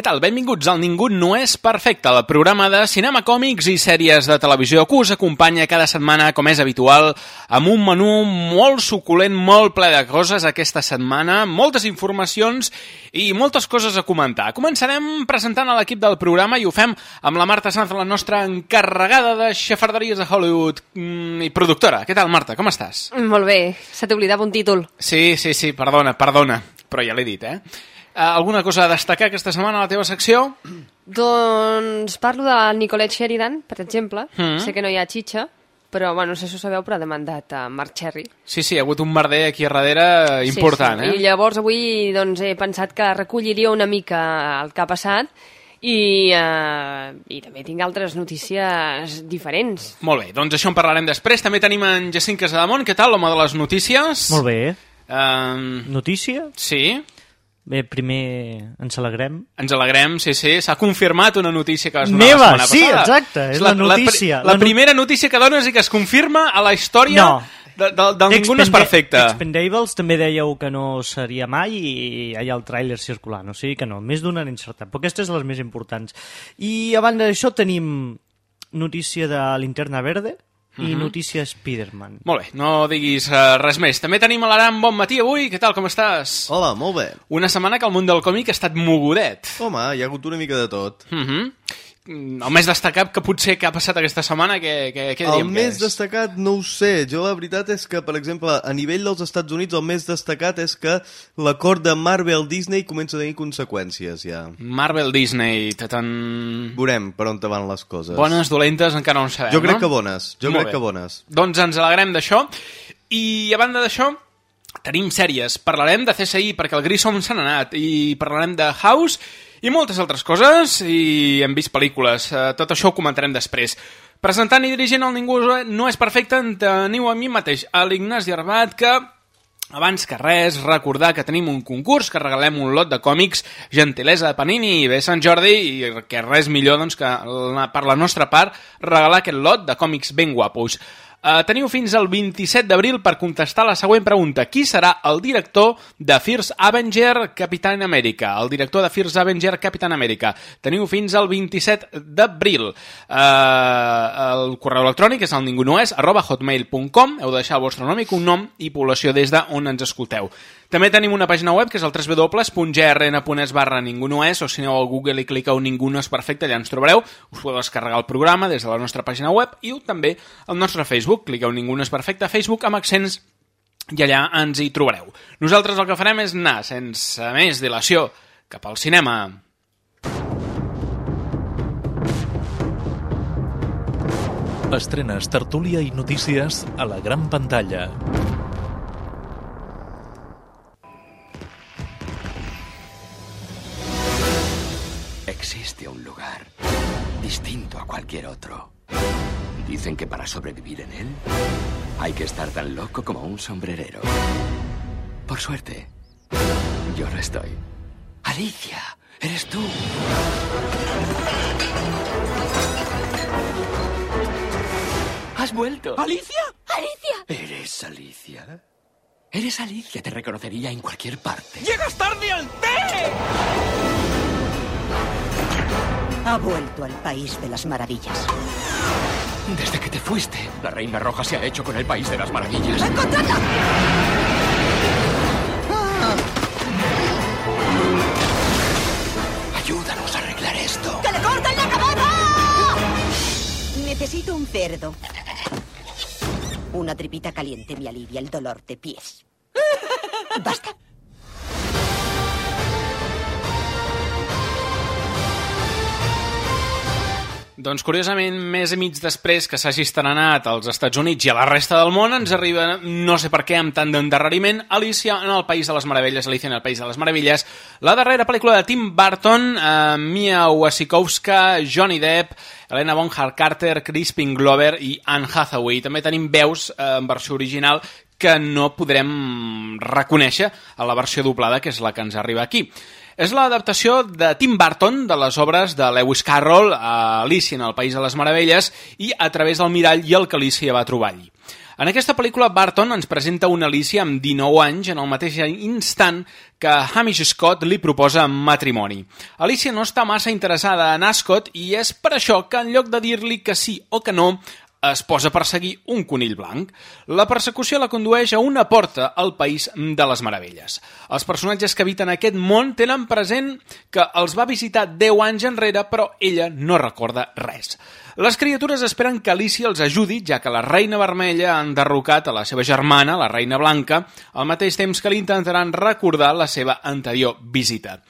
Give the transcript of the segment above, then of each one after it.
Què tal? Benvinguts al Ningú no és perfecte, el programa de cinema, còmics i sèries de televisió que us acompanya cada setmana, com és habitual, amb un menú molt suculent, molt ple de coses aquesta setmana, moltes informacions i moltes coses a comentar. Començarem presentant a l'equip del programa i ho fem amb la Marta Sanz, la nostra encarregada de xafarderies de Hollywood mm, i productora. Què tal, Marta? Com estàs? Molt bé, se t'oblidava un títol. Sí, sí, sí, perdona, perdona, però ja l'he dit, eh? Uh, alguna cosa a destacar aquesta setmana a la teva secció? Doncs parlo de Nicolette Sheridan, per exemple. Mm. Sé que no hi ha xitxa, però bueno, no sé si ho sabeu, però ha demandat a Mark Cherry. Sí, sí, ha hagut un merder aquí a darrere important, sí, sí. eh? I llavors avui doncs, he pensat que recolliria una mica el que ha passat i, uh, i també tinc altres notícies diferents. Molt bé, doncs això en parlarem després. També tenim en Jacint Casademont. Què tal, l'home de les notícies? Molt bé. Um, Notícia? sí, Bé, primer ens alegrem. ens alegrem, sí, sí. S'ha confirmat una notícia que vas donar Meva, la setmana sí, passada. exacte, és la notícia. La, la, La no- primera notícia que dones i que es confirma a la història No. de, de, Ningú no és perfecte. Expendables també dèieu que no seria mai i hi ha el tràiler circulant, o sigui que no, més d'una encertat, però aquesta és de les més importants. I a banda d'això tenim notícia de Linterna Verde i notícia Spider-Man. Molt bé, no diguis uh, res més. També tenim a l'Aram Bon Matí avui. Què tal, com estàs? Hola, molt bé. Una setmana que el món del còmic ha estat mogudet. Home, hi ha hagut una mica de tot. Uh -huh. El més destacat que potser que ha passat aquesta setmana, què, què, què El diríem que més és? destacat no ho sé. Jo la veritat és que, per exemple, a nivell dels Estats Units el més destacat és que l'acord de Marvel-Disney comença a tenir conseqüències ja. Marvel Disney, tan... Veurem per on te van les coses. bones, dolentes, encara no en sabem, Jo crec no? que bones. Jo Molt crec bé. que bones. Doncs ens alegrem d'això. I a banda d'això, tenim sèries. Parlarem de CSI perquè el Grissom se n'ha anat i parlarem de House i moltes altres coses i hem vist pel·lícules. Eh, Tot això ho comentarem després. Presentant i dirigint el Ningú no és perfecte, en teniu a mi mateix, a l'Ignasi Arbat, que abans que res, recordar que tenim un concurs, que regalem un lot de còmics gentilesa de Panini i bé Sant Jordi i que res millor doncs, que la- per la nostra part regalar aquest lot de còmics ben guapos. Uh, teniu fins al 27 d'abril per contestar la següent pregunta. Qui serà el director de First Avenger Capitán Amèrica? El director de First Avenger Capitán Amèrica. Teniu fins al 27 d'abril. Uh, el correu electrònic és el ningunoes arroba hotmail.com. Heu de deixar el vostre nom i cognom i població des d'on ens escolteu. També tenim una pàgina web que és el www.grn.es barra ningú no és o si aneu a Google i cliqueu ningú no és perfecte allà ens trobareu, us podeu descarregar el programa des de la nostra pàgina web i també al nostre Facebook, cliqueu ningú no és perfecte Facebook amb accents i allà ens hi trobareu. Nosaltres el que farem és anar sense més dilació cap al cinema. Estrenes, tertúlia i notícies a la gran pantalla. Existe un lugar distinto a cualquier otro. Dicen que para sobrevivir en él hay que estar tan loco como un sombrerero. Por suerte, yo lo estoy. Alicia, eres tú. ¿Has vuelto? ¿Alicia? ¡Alicia! ¿Eres Alicia? Eres Alicia, te reconocería en cualquier parte. ¡Llegas tarde al té! Ha vuelto al país de las maravillas. Desde que te fuiste, la Reina Roja se ha hecho con el País de las Maravillas. ¡Encontradla! Ayúdanos a arreglar esto. ¡Que le corten la cabeza! Necesito un cerdo. Una tripita caliente me alivia el dolor de pies. Basta. Doncs, curiosament, més i mig després que s'hagi estrenat als Estats Units i a la resta del món, ens arriba, no sé per què, amb tant d'endarreriment, Alicia en el País de les Meravelles, Alicia en el País de les Meravelles, la darrera pel·lícula de Tim Burton, eh, Mia Wasikowska, Johnny Depp, Helena Bonham Carter, Crispin Glover i Anne Hathaway. També tenim veus eh, en versió original que no podrem reconèixer a la versió doblada, que és la que ens arriba aquí. És l'adaptació de Tim Burton de les obres de Lewis Carroll a Alicia en el País de les Meravelles i a través del mirall i el que Alicia va trobar allí. En aquesta pel·lícula, Barton ens presenta una Alicia amb 19 anys en el mateix instant que Hamish Scott li proposa matrimoni. Alicia no està massa interessada en Ascot i és per això que en lloc de dir-li que sí o que no, es posa a perseguir un conill blanc. La persecució la condueix a una porta al País de les Meravelles. Els personatges que habiten aquest món tenen present que els va visitar 10 anys enrere, però ella no recorda res. Les criatures esperen que Alicia els ajudi, ja que la Reina Vermella ha enderrocat a la seva germana, la Reina Blanca, al mateix temps que li intentaran recordar la seva anterior visita.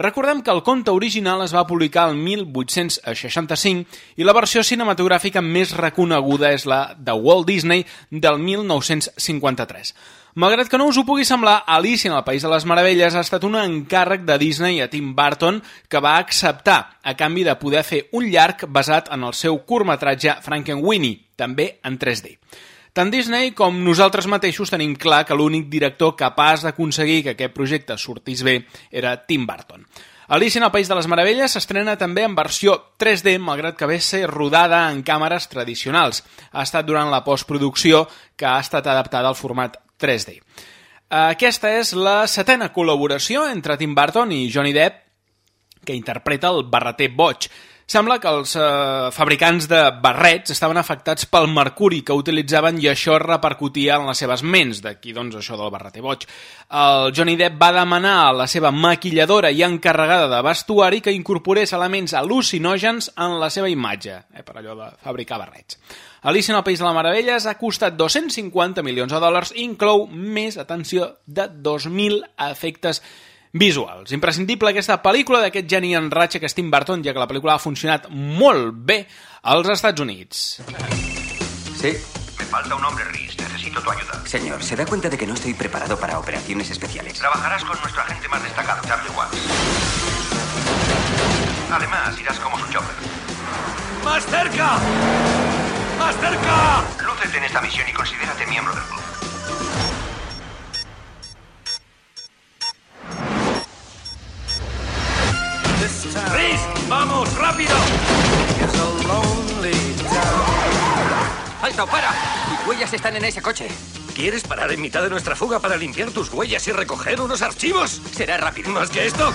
Recordem que el conte original es va publicar el 1865 i la versió cinematogràfica més reconeguda és la de Walt Disney del 1953. Malgrat que no us ho pugui semblar, Alice en el País de les Meravelles ha estat un encàrrec de Disney a Tim Burton que va acceptar a canvi de poder fer un llarg basat en el seu curtmetratge Frankenweenie, també en 3D. Tant Disney com nosaltres mateixos tenim clar que l'únic director capaç d'aconseguir que aquest projecte sortís bé era Tim Burton. Alice en el País de les Meravelles s'estrena també en versió 3D, malgrat que ve ser rodada en càmeres tradicionals. Ha estat durant la postproducció que ha estat adaptada al format 3D. Aquesta és la setena col·laboració entre Tim Burton i Johnny Depp, que interpreta el barreter boig. Sembla que els eh, fabricants de barrets estaven afectats pel mercuri que utilitzaven i això repercutia en les seves ments, d'aquí doncs això del barreter boig. El Johnny Depp va demanar a la seva maquilladora i encarregada de vestuari que incorporés elements al·lucinògens en la seva imatge, eh, per allò de fabricar barrets. Alice en el País de les Meravelles ha costat 250 milions de dòlars i inclou més, atenció, de 2.000 efectes. Imprescindible aquesta pel·lícula d'aquest geni en ratxa que és Tim Burton, ja que la pel·lícula ha funcionat molt bé als Estats Units. Sí. Me falta un hombre, Rhys. Necesito tu ayuda. Señor, se da cuenta de que no estoy preparado para operaciones especiales. Trabajarás con nuestro agente más destacado, Charlie Watts. Además, irás como su chopper. ¡Más cerca! ¡Más cerca! Lúcete en esta misión y considérate miembro del club. ¡Rhys! ¡Vamos, rápido! ¡Alto, para! Mis huellas están en ese coche. ¿Quieres parar en mitad de nuestra fuga para limpiar tus huellas y recoger unos archivos? Será rápido. ¿Más que esto?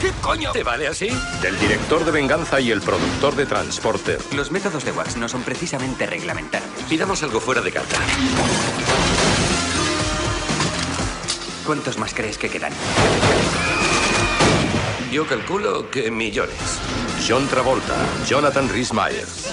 ¿Qué coño? ¿Te vale así? Del director de Venganza y el productor de Transporter. Los métodos de Wax no son precisamente reglamentarios. Pidamos algo fuera de carta. ¿Cuántos más crees que quedan? Yo calculo que millones. John Travolta, Jonathan Rhys Myers.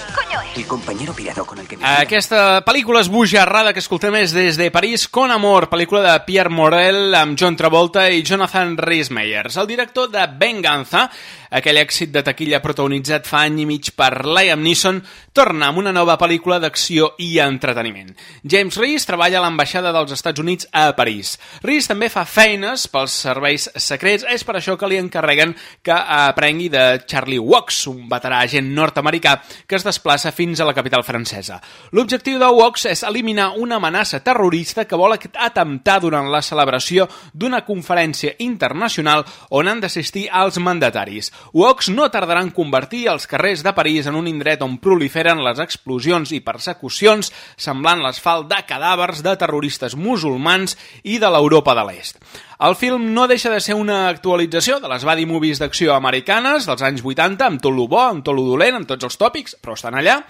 El compañero pirado con el que... Aquesta pel·lícula esbojarrada que escoltem és des de París con amor, pel·lícula de Pierre Morel amb John Travolta i Jonathan Rhys Meyers. El director de Venganza, aquell èxit de taquilla protagonitzat fa any i mig per Liam Neeson, torna amb una nova pel·lícula d'acció i entreteniment. James Rhys treballa a l'ambaixada dels Estats Units a París. Rhys també fa feines pels serveis secrets, és per això que li encarreguen que aprengui de Charlie Wox, un veterà agent nord-americà que es desplaça fins a la capital francesa. L'objectiu de Wox és eliminar una amenaça terrorista que vol atemptar durant la celebració d'una conferència internacional on han d'assistir els mandataris. Wox no tardarà en convertir els carrers de París en un indret on proliferen les explosions i persecucions semblant l'asfalt de cadàvers de terroristes musulmans i de l'Europa de l'Est. El film no deixa de ser una actualització de les body movies d'acció americanes dels anys 80, amb tot lo bo, amb tot lo dolent, amb tots els tòpics, però estan allà.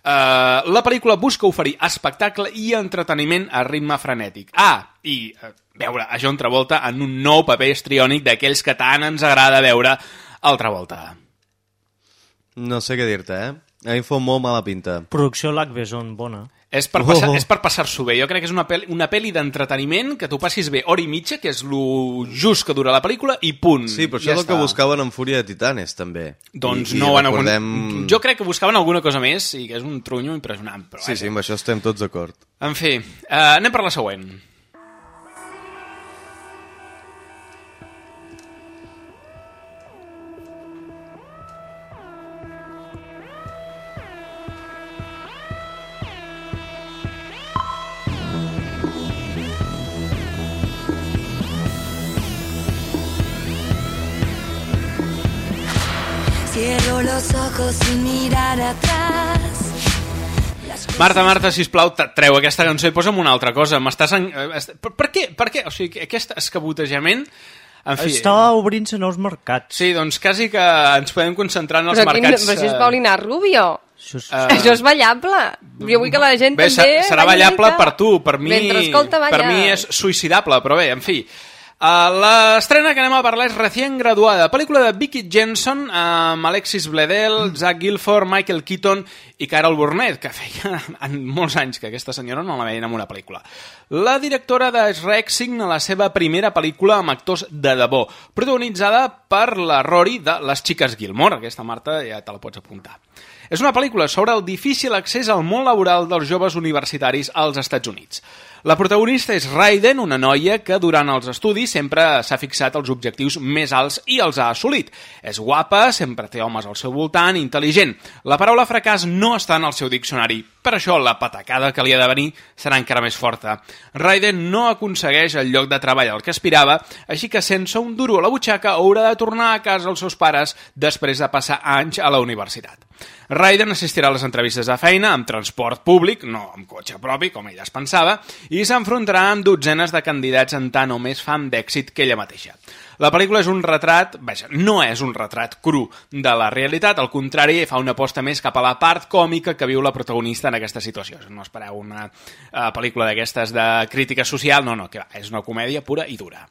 Uh, la pel·lícula busca oferir espectacle i entreteniment a ritme frenètic. Ah, i uh, veure a John Travolta en un nou paper estriònic d'aquells que tant ens agrada veure al Travolta. No sé què dir-te, eh? A mi fa molt mala pinta. Producció Lac Besson, bona. És per, passar, Oh. és per passar-s'ho bé. Jo crec que és una pel·li, una pel·li d'entreteniment que tu passis bé hora i mitja, que és lo just que dura la pel·lícula, i punt. Sí, però això ja és el que està. buscaven en Fúria de Titanes, també. Doncs I, i no van algun... recordem... Jo crec que buscaven alguna cosa més i que és un trunyo impressionant. Però Sí, sí, amb això estem tots d'acord. En fi, uh, anem per la següent. Cierro los ojos sin mirar atrás. Marta, Marta, sisplau, te- treu aquesta cançó i posa'm una altra cosa. M'estàs... En... eh, Per, per què? Per què? O sigui, aquest escabotejament... En fi, Està obrint-se nous mercats. Sí, doncs quasi que ens podem concentrar en els Però, quin, mercats... però això és eh, Paulina Rubio. Això és... eh, Això és ballable. Jo vull que la gent Bé, també... se- serà ballable per tu, per mi, Mentre escolta, balla. per mi és suïcidable, però bé, en fi. Uh, L'estrena que anem a parlar és Recient Graduada, pel·lícula de Vicky Jensen amb Alexis Bledel, Zach Gilford, Michael Keaton i Carol Burnett, que feia en molts anys que aquesta senyora no la veien en una pel·lícula. La directora de Shrek signa la seva primera pel·lícula amb actors de debò, protagonitzada per la Rory de Les Xiques Gilmore. Aquesta, Marta, ja te la pots apuntar. És una pel·lícula sobre el difícil accés al món laboral dels joves universitaris als Estats Units. La protagonista és Raiden, una noia que durant els estudis sempre s'ha fixat els objectius més alts i els ha assolit. És guapa, sempre té homes al seu voltant, intel·ligent. La paraula fracàs no està en el seu diccionari. Per això la patacada que li ha de venir serà encara més forta. Raiden no aconsegueix el lloc de treball al que aspirava, així que sense un duro a la butxaca haurà de tornar a casa als seus pares després de passar anys a la universitat. Raiden assistirà a les entrevistes de feina amb transport públic, no amb cotxe propi, com ella es pensava, i s'enfrontarà amb dotzenes de candidats en tant o més fam d'èxit que ella mateixa. La pel·lícula és un retrat, vaja, no és un retrat cru de la realitat, al contrari, fa una aposta més cap a la part còmica que viu la protagonista en aquesta situació. No espereu una uh, pel·lícula d'aquestes de crítica social, no, no, que va, és una comèdia pura i dura.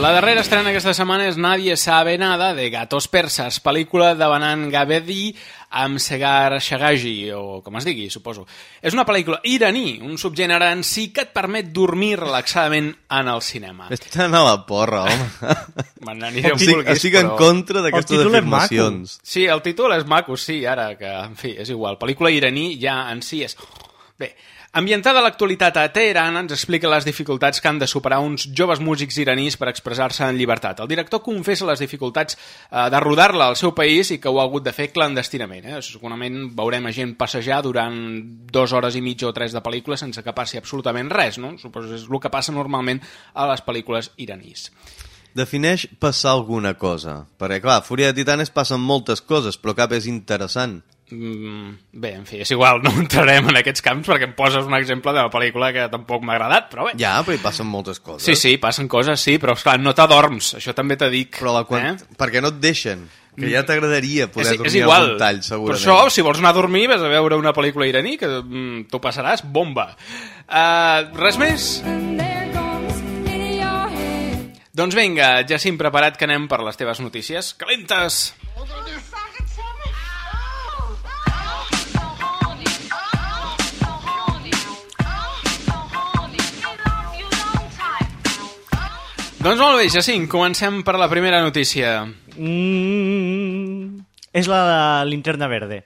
La darrera estrena aquesta setmana és Nadie sabe nada, de Gatos Persas, pel·lícula de Banan Gavedi amb Segar Shagaji, o com es digui, suposo. És una pel·lícula iraní, un subgènere en si que et permet dormir relaxadament en el cinema. Estan a la porra, home. Me n'aniré on vulguis, estic en però- contra d'aquestes afirmacions. Sí, el títol és maco, sí, ara que, en fi, és igual. Pel·lícula iraní ja en si és... Bé, ambientada a l'actualitat a Teheran ens explica les dificultats que han de superar uns joves músics iranís per expressar-se en llibertat. El director confessa les dificultats eh, de rodar-la al seu país i que ho ha hagut de fer clandestinament. Eh? Segurament veurem a gent passejar durant dues hores i mitja o tres de pel·lícula sense que passi absolutament res, no? Suposo que és el que passa normalment a les pel·lícules iranís. Defineix passar alguna cosa. Perquè, clar, a Fúria de Titanes passen moltes coses, però cap és interessant. Mm, bé, en fi, és igual, no entrarem en aquests camps perquè em poses un exemple de la pel·lícula que tampoc m'ha agradat, però bé. Ja, però hi passen moltes coses. Sí, sí, passen coses, sí, però esclar, no t'adorms, això també t'ho dic. Però la quan... eh? perquè no et deixen. Que ja t'agradaria poder és, dormir és igual. al tall, Per segurament. això, si vols anar a dormir, vas a veure una pel·lícula iraní que mm, tu passaràs bomba. Uh, res més? Doncs vinga, Jacint, preparat que anem per les teves notícies calentes. Doncs molt bé, Jacint, comencem per la primera notícia. Mm, és la de Linterna Verde,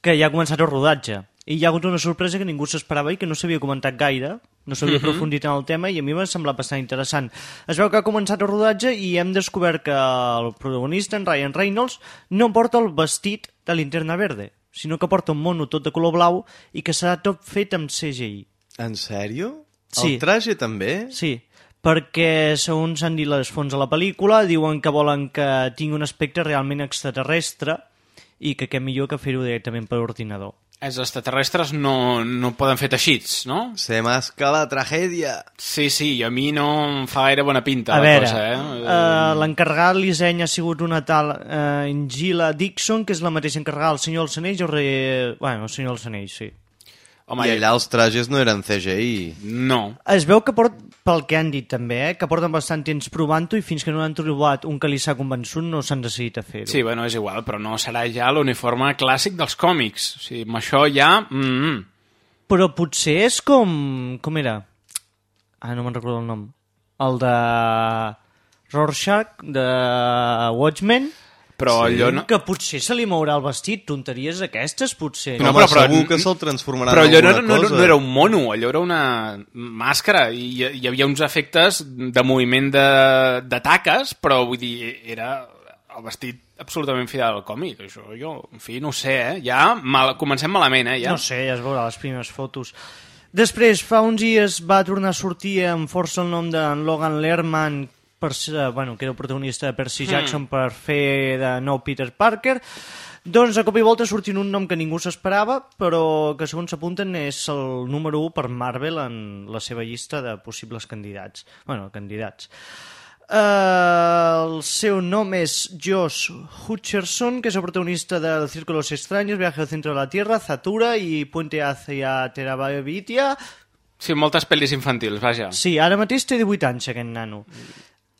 que ja ha començat el rodatge. I hi ha hagut una sorpresa que ningú s'esperava i que no s'havia comentat gaire, no s'havia Mhm. aprofundit en el tema i a mi m'ha semblat bastant interessant. Es veu que ha començat el rodatge i hem descobert que el protagonista, en Ryan Reynolds, no porta el vestit de Linterna Verde, sinó que porta un mono tot de color blau i que serà tot fet amb CGI. En sèrio? Sí. El traje també? Sí, perquè segons han dit les fonts de la pel·lícula diuen que volen que tingui un aspecte realment extraterrestre i que què millor que fer-ho directament per ordinador. Els extraterrestres no, no poden fer teixits, no? Se masca la tragèdia. Sí, sí, i a mi no em fa gaire bona pinta A la veure, cosa, eh? eh, l'encarregat del disseny ha sigut una tal eh, Ingila Dixon, que és la mateixa encarregada del Senyor dels Anells, o re... bueno, el Senyor dels Anells, sí. Home, I allà els trajes no eren CGI. No. Es veu que port, pel que han dit també, eh, que porten bastant temps provant-ho i fins que no han trobat un que li s'ha convençut no s'han decidit a fer-ho. Sí, bueno, és igual, però no serà ja l'uniforme clàssic dels còmics. O sigui, amb això ja... Mm -hmm. Però potser és com... Com era? Ah, no me'n recordo el nom. El de... Rorschach, de Watchmen... Però allò no- Que potser se li mourà el vestit, tonteries aquestes, potser. No, però, però segur que se'l transformarà Però en allò no, alguna no, no, cosa. no era un mono, allò era una màscara i hi, hi havia uns efectes de moviment de, de taques, però vull dir, era el vestit absolutament fidel al còmic. Això jo, en fi, no ho sé, eh? Ja mal, comencem malament, eh? Ja. No sé, ja es veurà les primeres fotos. Després, fa uns dies va tornar a sortir amb força el nom de Logan Lerman, per, ser- bueno, que era el protagonista de Percy Mm. Jackson per fer de nou Peter Parker. Doncs a cop i volta sortint un nom que ningú s'esperava, però que segons s'apunten és el número 1 per Marvel en la seva llista de possibles candidats. bueno, candidats. Uh, el seu nom és Josh Hutcherson, que és el protagonista del Círculos Extraños, Viaje al Centro de la Tierra, Zatura i Puente hacia Terabavitia. Sí, moltes pel·lis infantils, vaja. Sí, ara mateix té 18 anys, aquest nano.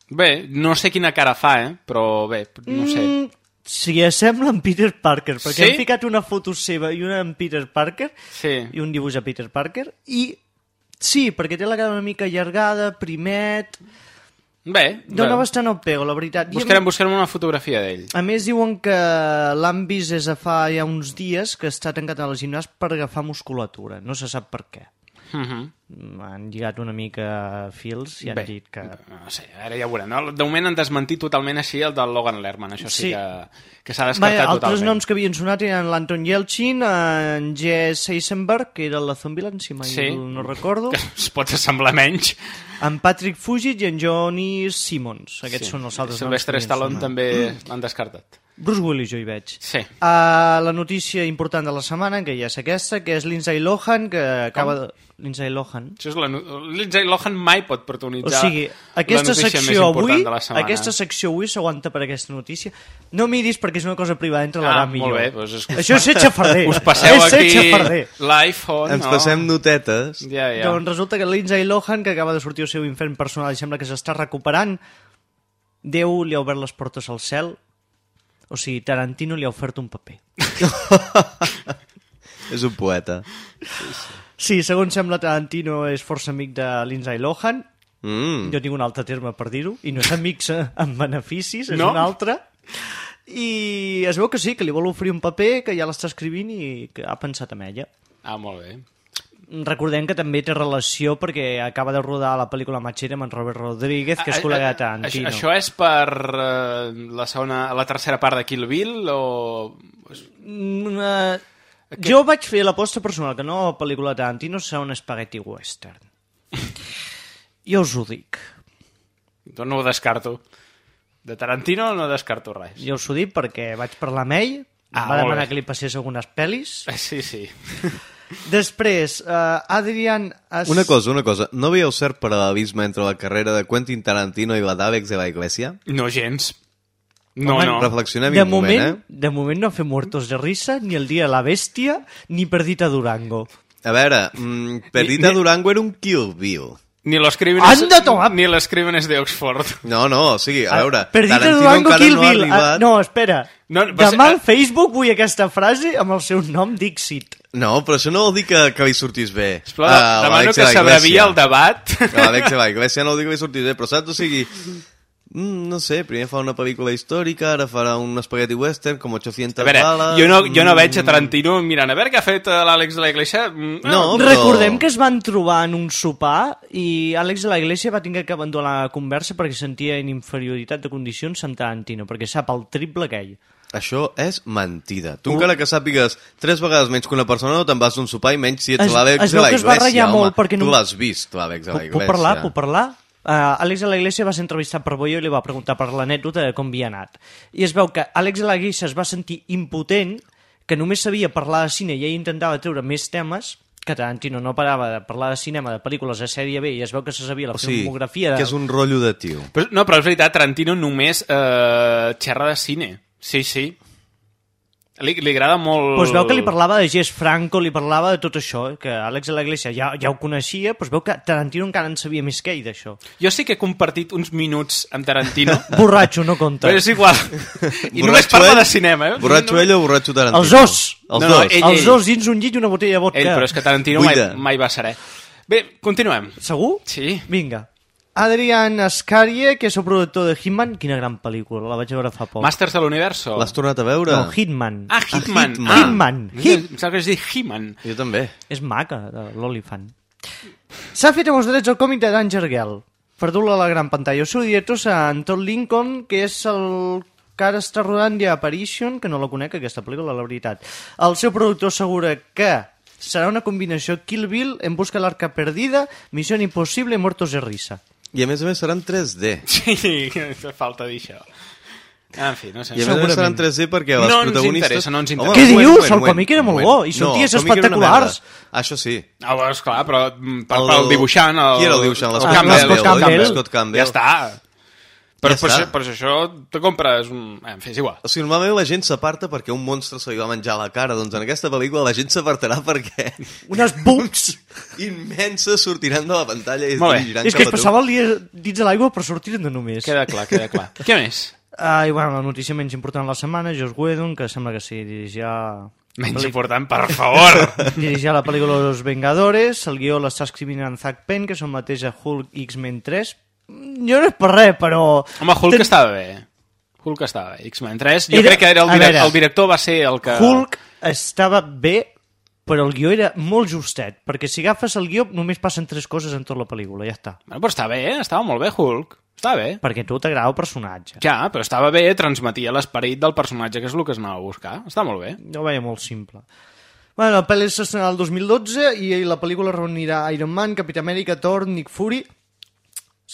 Bé, no sé quina cara fa, eh? Però bé, no sé. Mm, si assembla en Peter Parker, perquè Sí? han ficat una foto seva i una en Peter Parker, Sí. i un dibuix a Peter Parker, i sí, perquè té la cara una mica allargada, primet... Bé, Dona bé. bastant el pego, la veritat. A Buscarem, buscarem una fotografia d'ell. A més, diuen que l'han vist des de fa ja uns dies que està tancat al gimnàs per agafar musculatura. No se sap per què. Uh -huh. Han lligat una mica fils i han Bé, dit que... No sé, ara ja ho veurem. No? De moment han desmentit totalment així el del Logan Lerman. Això sí, Sí. que, que s'ha Vaja, descartat altres totalment. noms que havien sonat eren l'Anton Yelchin, en Jess Eisenberg, que era de Zombieland, si mai Sí. no recordo, Que es pot assemblar menys. en Patrick Fugit i en Johnny Simmons. Aquests són els altres Sylvester noms havien Stallone també l'han descartat. Bruce Willis jo hi veig. Sí. Uh, la notícia important de la setmana, que ja és aquesta, que és Lindsay Lohan, que acaba de... Lindsay Lohan. Això és la... Lindsay Lohan mai pot O protagonitzar sigui, aquesta la notícia més secció important avui, de la setmana. aquesta secció avui s'aguanta per aquesta notícia. No miris perquè és una cosa privada entre Ah, l'Aram i molt jo. bé, doncs és- Això és ser xafarder. Us passeu és aquí l'iPhone, Ens no? passem notetes. Ja, ja. Doncs resulta que Lindsay Lohan, que acaba de sortir el seu infern personal i sembla que s'està recuperant, Déu li ha obert les portes al cel, o sigui, Tarantino li ha ofert un paper. És un poeta. Sí, segons sembla, Tarantino és força amic de Lindsay Lohan. Mm. Jo tinc un altre terme per dir-ho, i no és amics eh, amb beneficis, és No? un altre. I es veu que sí, que li vol oferir un paper, que ja l'està escrivint i que ha pensat en ella. Ah, molt bé. Recordem que també té relació perquè acaba de rodar la pel·lícula Machete amb en Robert Rodríguez, que és Ah, col·lega ah, de Tarantino. Això, això és per eh, la segona, la tercera part de Kill Bill o... Mm, eh, Jo vaig fer l'aposta personal que no la pel·lícula de Tarantino serà un spaghetti western. Jo us ho dic. Doncs no ho descarto. De Tarantino no descarto res. Jo us ho dic perquè vaig parlar amb ell, Ah, va demanar que li passés algunes pel·lis. Sí, sí. Després, uh, Adrian... Es... Una cosa, una cosa. No veieu cert paral·lelisme entre la carrera de Quentin Tarantino i la d'Àlex de la Iglesia? No gens. No, Home, no. Reflexionem-hi De un moment, moment, eh? de moment no ha fet Muertos de Risa, ni el Dia de la Bèstia, ni Perdita Durango. A veure, mm, Perdita Ni- ni- Durango era un Kill Bill. Ni los crímenes, Anda, toma! ni los crímenes de Oxford. No, no, o sigui, a veure, Perdita Durango, Kill no Bill. arribat... Ah, no, espera. No, va ser- Demà al Facebook vull aquesta frase amb el seu nom Dixit. No, però això no vol dir que, que li sortís bé. Però a demano que de s'abrevia el debat. Que l'Àlex de la Iglesia no vol dir que li sortís bé, però saps? O sigui, mm, no sé, primer fa una pel·lícula històrica, ara farà un spaghetti western com 800 A veure, bales... jo no, jo no mm, veig a Tarantino mirant a veure què ha fet eh, l'Àlex de la Iglesia. Mm, No, ah, però- Recordem que es van trobar en un sopar i Àlex de la Iglesia va tenir que abandonar la conversa perquè sentia en inferioritat de condicions amb Tarantino, perquè sap el triple que ell. Això és mentida. Tu Uh. encara que sàpigues tres vegades menys que una persona no te'n vas d'un sopar i menys si ets l'Àlex es de veu la que es va Iglesia, ratllar home. molt perquè no- Tu l'has vist, l'Àlex de la Iglesia. puc parlar? Puc parlar? Uh, Àlex de la Iglesia va ser entrevistat per Boyo i li va preguntar per l'anècdota de com havia anat. I es veu que Àlex de la Iglesia es va sentir impotent que només sabia parlar de cine i ell intentava treure més temes, que Tarantino no parava de parlar de cinema, de pel·lícules de sèrie B, i es veu que se sabia la O sigui, filmografia... De... que és un rotllo de tio. Però, no, però és veritat, Tarantino només eh, xerra de cine. Sí, sí. Li, li agrada molt... Pues veu que li parlava de Jess Franco, li parlava de tot això, que Àlex de la Iglesia ja, ja ho coneixia, però veu que Tarantino encara en sabia més que ell d'això. Jo sí que he compartit uns minuts amb Tarantino. Borratxo, no compta. Però és igual. I només parla de cinema, eh? Borratxo ell o borratxo Tarantino? Els dos! Els No, no, dos. ell- Els dos dins un llit i una botella de vodka. Ell, però és que Tarantino mai, mai va ser, eh? Bé, continuem. Segur? Sí. Vinga. Adrian Ascarie, que és el productor de Hitman, quina gran pel·lícula, la vaig veure fa poc. Masters de l'Universo. L'has tornat a veure? No, Hitman. Ah, Hitman. Hitman. Ah, Hitman. Hit. Em sembla que es diu He-Man. Jo també. És maca, de l'Olifant. S'ha fet amb els drets al còmic de Danger Girl, per dur-la a la gran pantalla. El seu director és en Todd Lincoln, que és el que ara està rodant The Apparition, que no la conec, aquesta pel·lícula, la veritat. El seu productor assegura que serà una combinació Kill Bill, En busca de l'arca perdida, Missió Impossible i Muertos de risa. I a més a més seran 3D. Sí, falta dir això. En fi, no sé. I a més a més seran 3D perquè les No ens protagonistes... interessa, no ens Home, interessa. Què dius? moment, El còmic era molt bo, i sorties el una espectaculars. Ah, això sí. Ah, bueno, esclar, però per, El- pel dibuixant... El, Qui era el dibuixant? El L'Scott Campbell. Campbell. Campbell. Ja està. Però Ja per, això, per això te compres un... Eh, En fi, és igual. O sigui, normalment la gent s'aparta perquè un monstre se li va menjar la cara. Doncs en aquesta pel·lícula la gent s'apartarà perquè Unes bucs! immenses sortiran de la pantalla i és que es cap a tu. passava el dia dins de l'aigua per sortir-ne només. Queda clar, queda clar. Què més? Ah, i bueno, la notícia menys important de la setmana, Joss Whedon, que sembla que sí, dirigirà... Menys important, per favor. dirigirà la pel·lícula Los Vengadores, el guió l'està escrivint en Zack Penn, que és el mateix a Hulk X-Men 3. Jo no és per res, però... Home, Hulk Ten- estava bé. Hulk estava bé. X-Men 3, jo Era- crec que era el, direc veure, el director va ser el que... Hulk estava bé, però el guió era molt justet, perquè si agafes el guió només passen tres coses en tota la pel·lícula, ja està. Bueno, però està bé, eh? estava molt bé Hulk. Està bé. Perquè tu t'agrada el personatge. Ja, però estava bé, transmetia l'esperit del personatge, que és el que es anava a buscar. Està molt bé. Jo ho veia molt simple. Bueno, la pel·li s'estrenarà el 2012 i la pel·lícula reunirà Iron Man, Capità Amèrica, Thor, Nick Fury,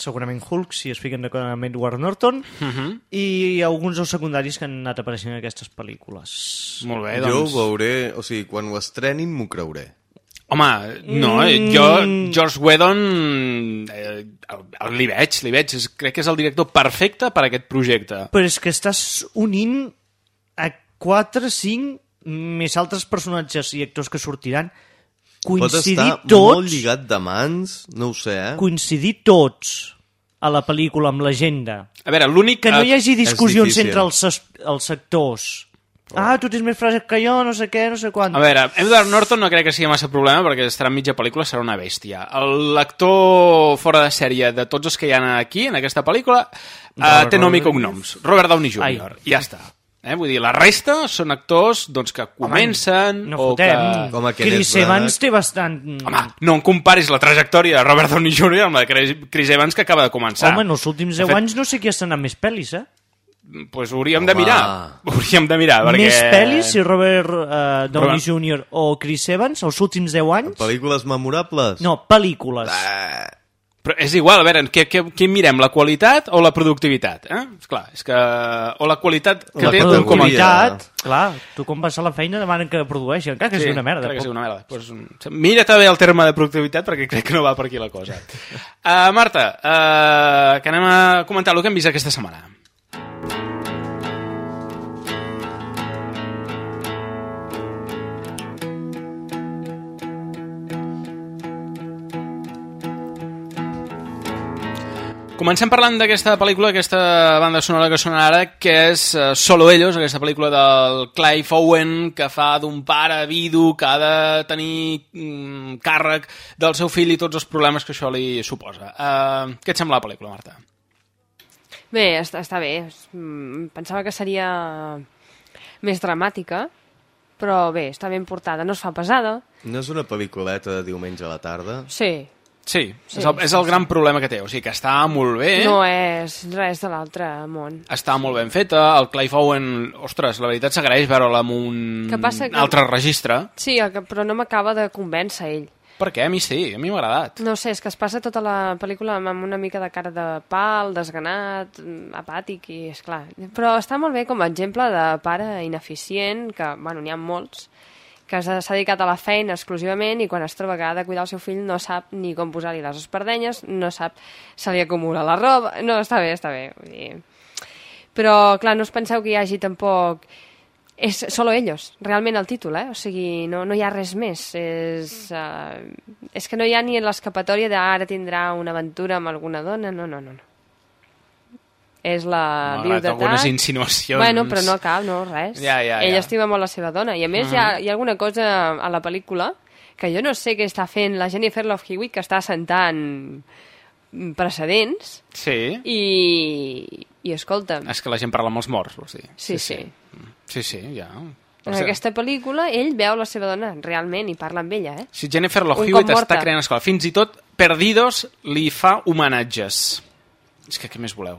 segurament Hulk, si es fiquen d'acord amb Edward Norton, Uh -huh. i alguns dels secundaris que han anat apareixent en aquestes pel·lícules. Molt bé, Jo ho doncs... veuré... O sigui, quan ho estrenin m'ho creuré. Home, no, eh, Mm. jo, George Whedon, eh, li veig, li veig. És, crec que és el director perfecte per a aquest projecte. Però és que estàs unint a 4, 5, més altres personatges i actors que sortiran, coincidir estar tots... molt lligat de mans, no ho sé, eh? coincidir tots a la pel·lícula amb l'agenda. A veure, l'únic... Que no hi hagi És discussions entre els, els actors. Ah, tu tens més frases que jo, no sé què, no sé quant. A veure, Edward Norton no crec que sigui massa problema perquè estarà en mitja pel·lícula, serà una bèstia. El- L'actor fora de sèrie de tots els que hi ha aquí, en aquesta pel·lícula, eh, Robert té nom i cognoms. Robert Downey Jr. I ja està. Eh? Vull dir, la resta són actors doncs, que comencen no o que... fotem. Com Chris. Evans té bastant... Home, no em comparis la trajectòria de Robert Downey Jr. amb la de Chris- Evans que acaba de començar. Home, en els últims De 10 fet, anys no sé qui ha estrenat més pel·lis, eh? pues hauríem de Home. mirar. Hauríem de mirar, perquè... Més pel·lis, si Robert uh, Downey Robert- Jr. o Chris Evans, els últims 10 anys? Pel·lícules memorables? No, pel·lícules. Eh, Però és igual, a veure, què, què, què mirem, la qualitat o la productivitat? Eh? Esclar, és que... O la qualitat que la té un com a... clar, tu quan vas a la feina demanen que produeixi, encara que sigui una merda. crec que sigui una merda. Pues, mm, mira't bé el terme de productivitat perquè crec que no va per aquí la cosa. Uh, Marta, uh, que anem a comentar el que hem vist aquesta setmana. Comencem parlant d'aquesta pel·lícula, aquesta banda sonora que sona ara, que és uh, Solo Ellos, aquesta pel·lícula del Clive Owen, que fa d'un pare vidu que ha de tenir mm, càrrec del seu fill i tots els problemes que això li suposa. Uh, què et sembla la pel·lícula, Marta? Bé, està, està bé. Mm, Pensava que seria més dramàtica, però bé, està ben portada. No es fa pesada. no és una pel·lículeta de diumenge a la tarda? Sí, Sí, Sí, és, el, és el gran problema que té. O sigui, que està molt bé, no és res de l'altre món. està molt ben feta, el Clive Owen, ostres, la veritat s'agraeix veure'l amb un Que passa que- altre registre. Sí, el que, però no m'acaba de convèncer ell. Per què? A mi sí, a mi m'ha agradat. No sé, és que es passa tota la pel·lícula amb una mica de cara de pal, desganat, apàtic, i és clar. Però està molt bé com a exemple de pare ineficient, que, bueno, n'hi ha molts, que s'ha dedicat a la feina exclusivament i quan es troba que ha de cuidar el seu fill no sap ni com posar-li les espardenyes, no sap se li acumula la roba... No, està bé, està bé. Vull dir... Però, clar, no us penseu que hi hagi tampoc... És solo ellos, realment el títol, eh? O sigui, no, no hi ha res més. És, uh, és que no hi ha ni l'escapatòria d'ara tindrà una aventura amb alguna dona. No, no, no. no. És la Malgrat viudetat... algunes insinuacions. Bueno, però no cal, no, res. Ja, ja, Ell ja. estima molt la seva dona. I a més Mhm. hi, ha, hi ha alguna cosa a la pel·lícula que jo no sé què està fent la Jennifer Love Hewitt, que està sentant precedents Sí. i, i escolta, És que la gent parla amb els morts, vols dir. sí, sí. Sí, sí, ja. En aquesta pel·lícula ell veu la seva dona realment i parla amb ella, eh? Si Jennifer Love Hewitt està creant escola, fins i tot Perdidos li fa homenatges. És que què més voleu?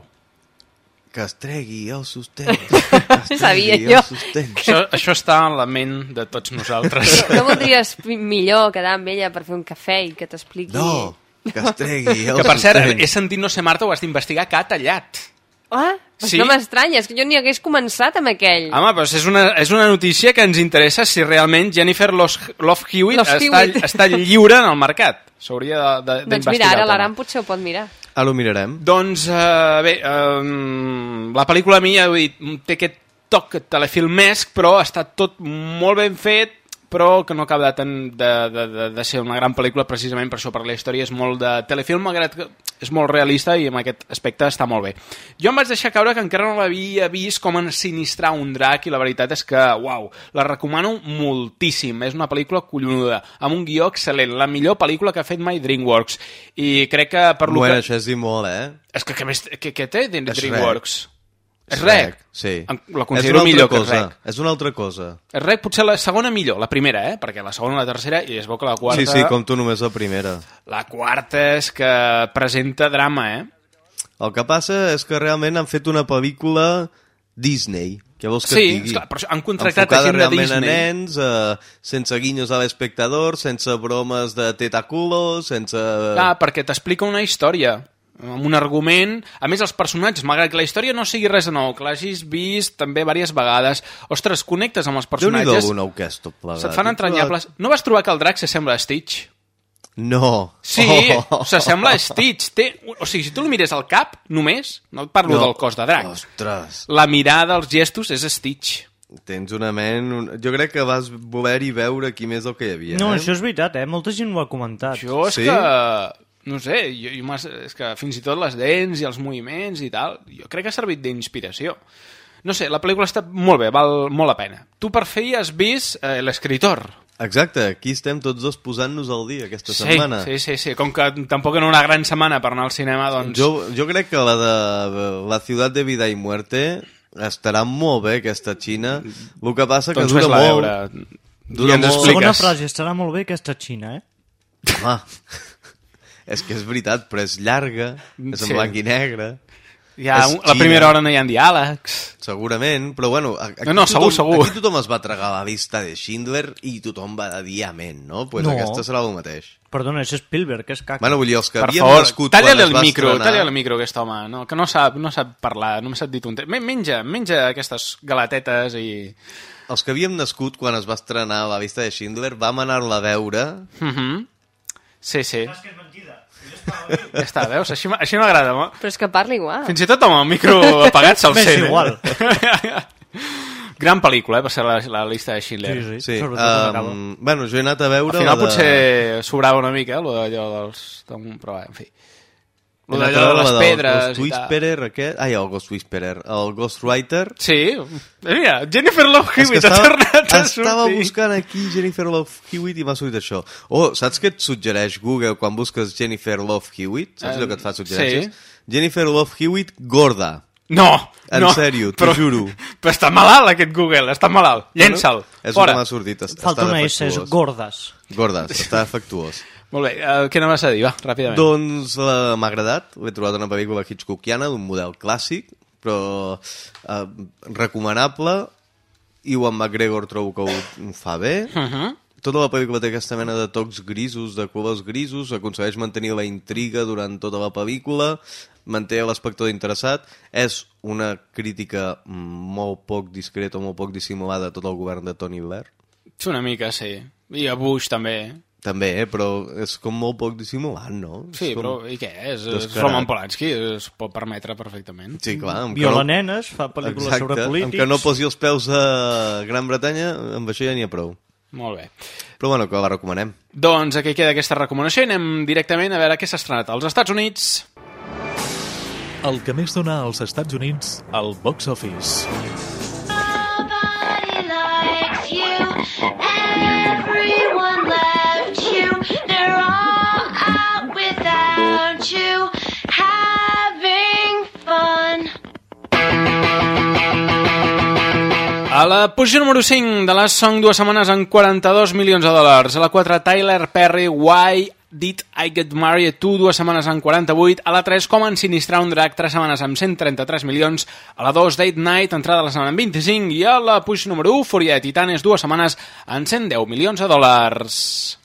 Que es tregui el es Sabia tregui jo. El sostent. Això, això està en la ment de tots nosaltres. No voldries millor quedar amb ella per fer un cafè i que t'expliqui... No, que es tregui el que, per cert, he sentit, no sé, Marta, ho has d'investigar, que ha tallat. Ah, pues Sí? no m'estranya, és que jo ni hagués començat amb aquell. Home, doncs és una, és una notícia que ens interessa si realment Jennifer Los, Love Hewitt, Love està, Hewitt. està lliure en el mercat. S'hauria de- de- doncs d'investigar. mira, ara el l'Aram potser ho pot mirar. Ara ho mirarem. Doncs, uh, bé, uh, la pel·lícula a mi, ja ho he dit, té aquest toc telefilmesc, però està tot molt ben fet, però que no acaba de, ten- de, de, de, de ser una gran pel·lícula precisament per això, perquè la història és molt de telefilm, malgrat que és molt realista i en aquest aspecte està molt bé. Jo em vaig deixar caure que encara no l'havia vist com ensinistrar un drac i la veritat és que, uau, la recomano moltíssim. És una pel·lícula collonuda, amb un guió excel·lent, la millor pel·lícula que ha fet mai DreamWorks. I crec que per lo Bueno, que... això és dir molt, eh? És que què, més, què, què té DreamWorks? És És rec. Sí. La considero millor que cosa. rec. És una altra cosa. És rec potser la segona millor, la primera, eh? Perquè la segona la tercera, i es veu que la quarta... Sí, sí, com tu només la primera. La quarta és que presenta drama, eh? El que passa és que realment han fet una pel·lícula Disney. Què vols que Sí, et digui? esclar, per això han contractat Enfocada gent de realment Disney. a nens, eh, sense guinyos a l'espectador, sense bromes de tetaculo, sense... Clar, perquè t'explica una història amb un argument, a més els personatges, malgrat que la història no sigui res de nou, que l'hagis vist també diverses vegades, ostres, connectes amb els personatges, lo nou que és tot plegat. se't fan entranyables. No vas trobar que el drac s'assembla a Stitch? No. Sí, Oh. s'assembla a Stitch. Té, o sigui, si tu el mires al cap, només, no et parlo No. del cos de drac. Ostres. La mirada, els gestos, és Stitch. Tens una ment... Un... Jo crec que vas voler-hi veure qui més el que hi havia. No, eh? això és veritat, eh? Molta gent ho ha comentat. Jo és Sí? que... No sé, jo, jo és que fins i tot les dents i els moviments i tal, jo crec que ha servit d'inspiració. No sé, la pel·lícula està molt bé, val molt la pena. Tu per fi has vist eh, l'escritor. Exacte, aquí estem tots dos posant-nos al dia aquesta Sí, setmana. sí, sí, sí. Com que tampoc en una gran setmana per anar al cinema, doncs... Jo, jo crec que la de La ciutat de vida i muerte estarà molt bé, aquesta Xina. El que passa que Doncs dura molt... veure. Dura I ens molt... expliques. Segona frase, estarà molt bé aquesta Xina, eh? Home, és que és veritat, però és llarga, és en Sí. blanc i negre. Ja, un- la primera hora no hi ha diàlegs. Segurament, però bueno... Aquí No, no, segur, tothom, segur. Aquí tothom es va tragar la vista de Schindler i tothom va dir amén, no? Pues No. aquesta serà el mateix. Perdona, és Spielberg, que és caca. Bueno, vull dir, els que Per havíem favor, nascut quan es el va micro, estrenar... talla el micro aquest home, no, que no sap, no sap parlar, només sap dir tonteries. Men- Menja, menja aquestes galatetes i... Els que havíem nascut quan es va estrenar la vista de Schindler vam anar-la a veure Uh -huh. Sí, sí. Ja està, veus? Així, així m'agrada. Però és que parla igual. Fins i tot amb el micro apagat se'l M'és sent. eh? igual. Gran pel·lícula, eh, per ser la, la llista de Schindler. Sí, sí, Sí, sobretot quan acaba. um, bueno, jo he anat a veure... Al final la de... potser sobrava una mica, eh, lo d'allò dels... Però, en fi. Lo de veure les pedres Ghost. Whisperer, aquest... Ai, el Ghost Whisperer, el Ghostwriter. Sí, mira, Jennifer Love Hewitt ha estava, tornat a estava sortir. buscant aquí Jennifer Love Hewitt i m'ha sortit això. Oh, saps què et suggereix Google quan busques Jennifer Love Hewitt? Saps Eh, allò que et fa suggerències? sí. Jennifer Love Hewitt gorda. No, En no, sèrio, t'ho juro. Però està malalt aquest Google, està malalt. Llença'l, Bueno, és el fora. que m'ha sortit. Falta està una S, és gordes. Gordes, està defectuós. Molt bé, uh, què anaves a dir? Va, ràpidament. Doncs uh, m'ha agradat, l'he trobat una pel·lícula hitchcockiana d'un model clàssic, però uh, recomanable. Iwan McGregor trobo que ho, fa bé. Uh -huh. tota la pel·lícula té aquesta mena de tocs grisos, de colors grisos, aconsegueix mantenir la intriga durant tota la pel·lícula, manté l'espectador interessat, és una crítica molt poc discreta, molt poc dissimulada a tot el govern de Tony Blair. Una mica, sí. I a Bush també. També, eh? però és com molt poc dissimulat, no? Sí, és com però i què? És, és. Roman Polanski, es pot permetre perfectament. Sí, clar. Viola nenes, fa pel·lícules Exacte, sobre polítics. Amb que no posi els peus a Gran Bretanya, amb això ja n'hi ha prou. Molt bé. Però bueno, que la recomanem. Doncs aquí queda aquesta recomanació i anem directament a veure què s'ha estrenat als Estats Units. El que més dona als Estats Units al box office. likes you. Everyone la posició número 5 de les Song, dues setmanes amb 42 milions de dòlars. A la 4, Tyler Perry, Why Did I Get Married to, dues setmanes amb 48. A la 3, Com ensinistrar un drac, tres setmanes amb 133 milions. A la 2, Date Night, entrada la setmana amb 25. I a la posició número 1, Furia de Titanes, dues setmanes amb 110 milions de dòlars.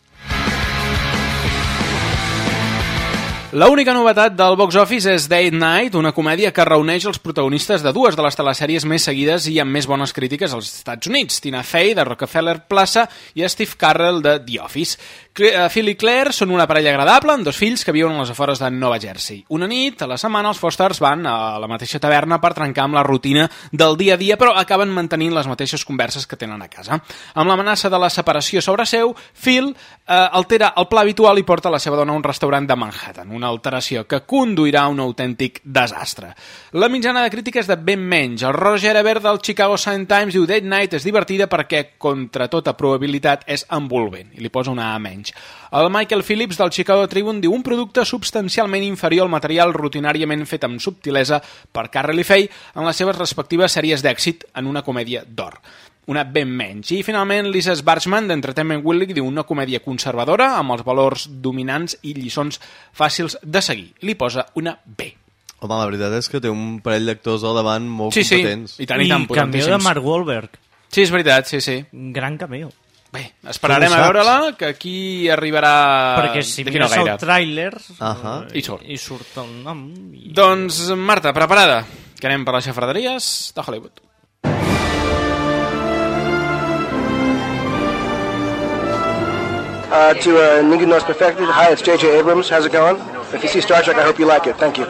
L'única novetat del box office és Date Night, una comèdia que reuneix els protagonistes de dues de les telesèries més seguides i amb més bones crítiques als Estats Units, Tina Fey, de Rockefeller Plaza, i Steve Carell, de The Office. Eh, Phil i Claire són una parella agradable amb dos fills que viuen a les afores de Nova Jersey. Una nit, a la setmana, els Fosters van a la mateixa taverna per trencar amb la rutina del dia a dia, però acaben mantenint les mateixes converses que tenen a casa. Amb l'amenaça de la separació sobre seu, Phil eh, altera el pla habitual i porta la seva dona a un restaurant de Manhattan, una alteració que conduirà a un autèntic desastre. La mitjana de crítiques de ben menys. El Roger Ebert del Chicago Sun-Times diu Dead Night és divertida perquè, contra tota probabilitat, és envolvent, i li posa una A menys. El Michael Phillips del Chicago Tribune diu un producte substancialment inferior al material rutinàriament fet amb subtilesa per Carrel i Fay en les seves respectives sèries d'èxit en una comèdia d'or una ben menys. I finalment Lisa Sbarchman d'Entertainment Weekly diu una comèdia conservadora amb els valors dominants i lliçons fàcils de seguir. Li posa una B. Home, la veritat és que té un parell d'actors al davant molt Sí, sí, competents. i tant, i tant, cameo de. Mark Wahlberg. Sí, és veritat, sí, sí. Gran cameo. Bé, esperarem a veure-la, que aquí arribarà... Perquè si d'aquí no mires el tràiler Ahà. I surt. i surt el nom... I... Doncs, Marta, preparada? Que anem per les xafraderies de Hollywood. Uh, to uh, Ningu North Perfected, hi, it's J.J. Abrams. How's it going? If you see Star Trek, I hope you like it. Thank you.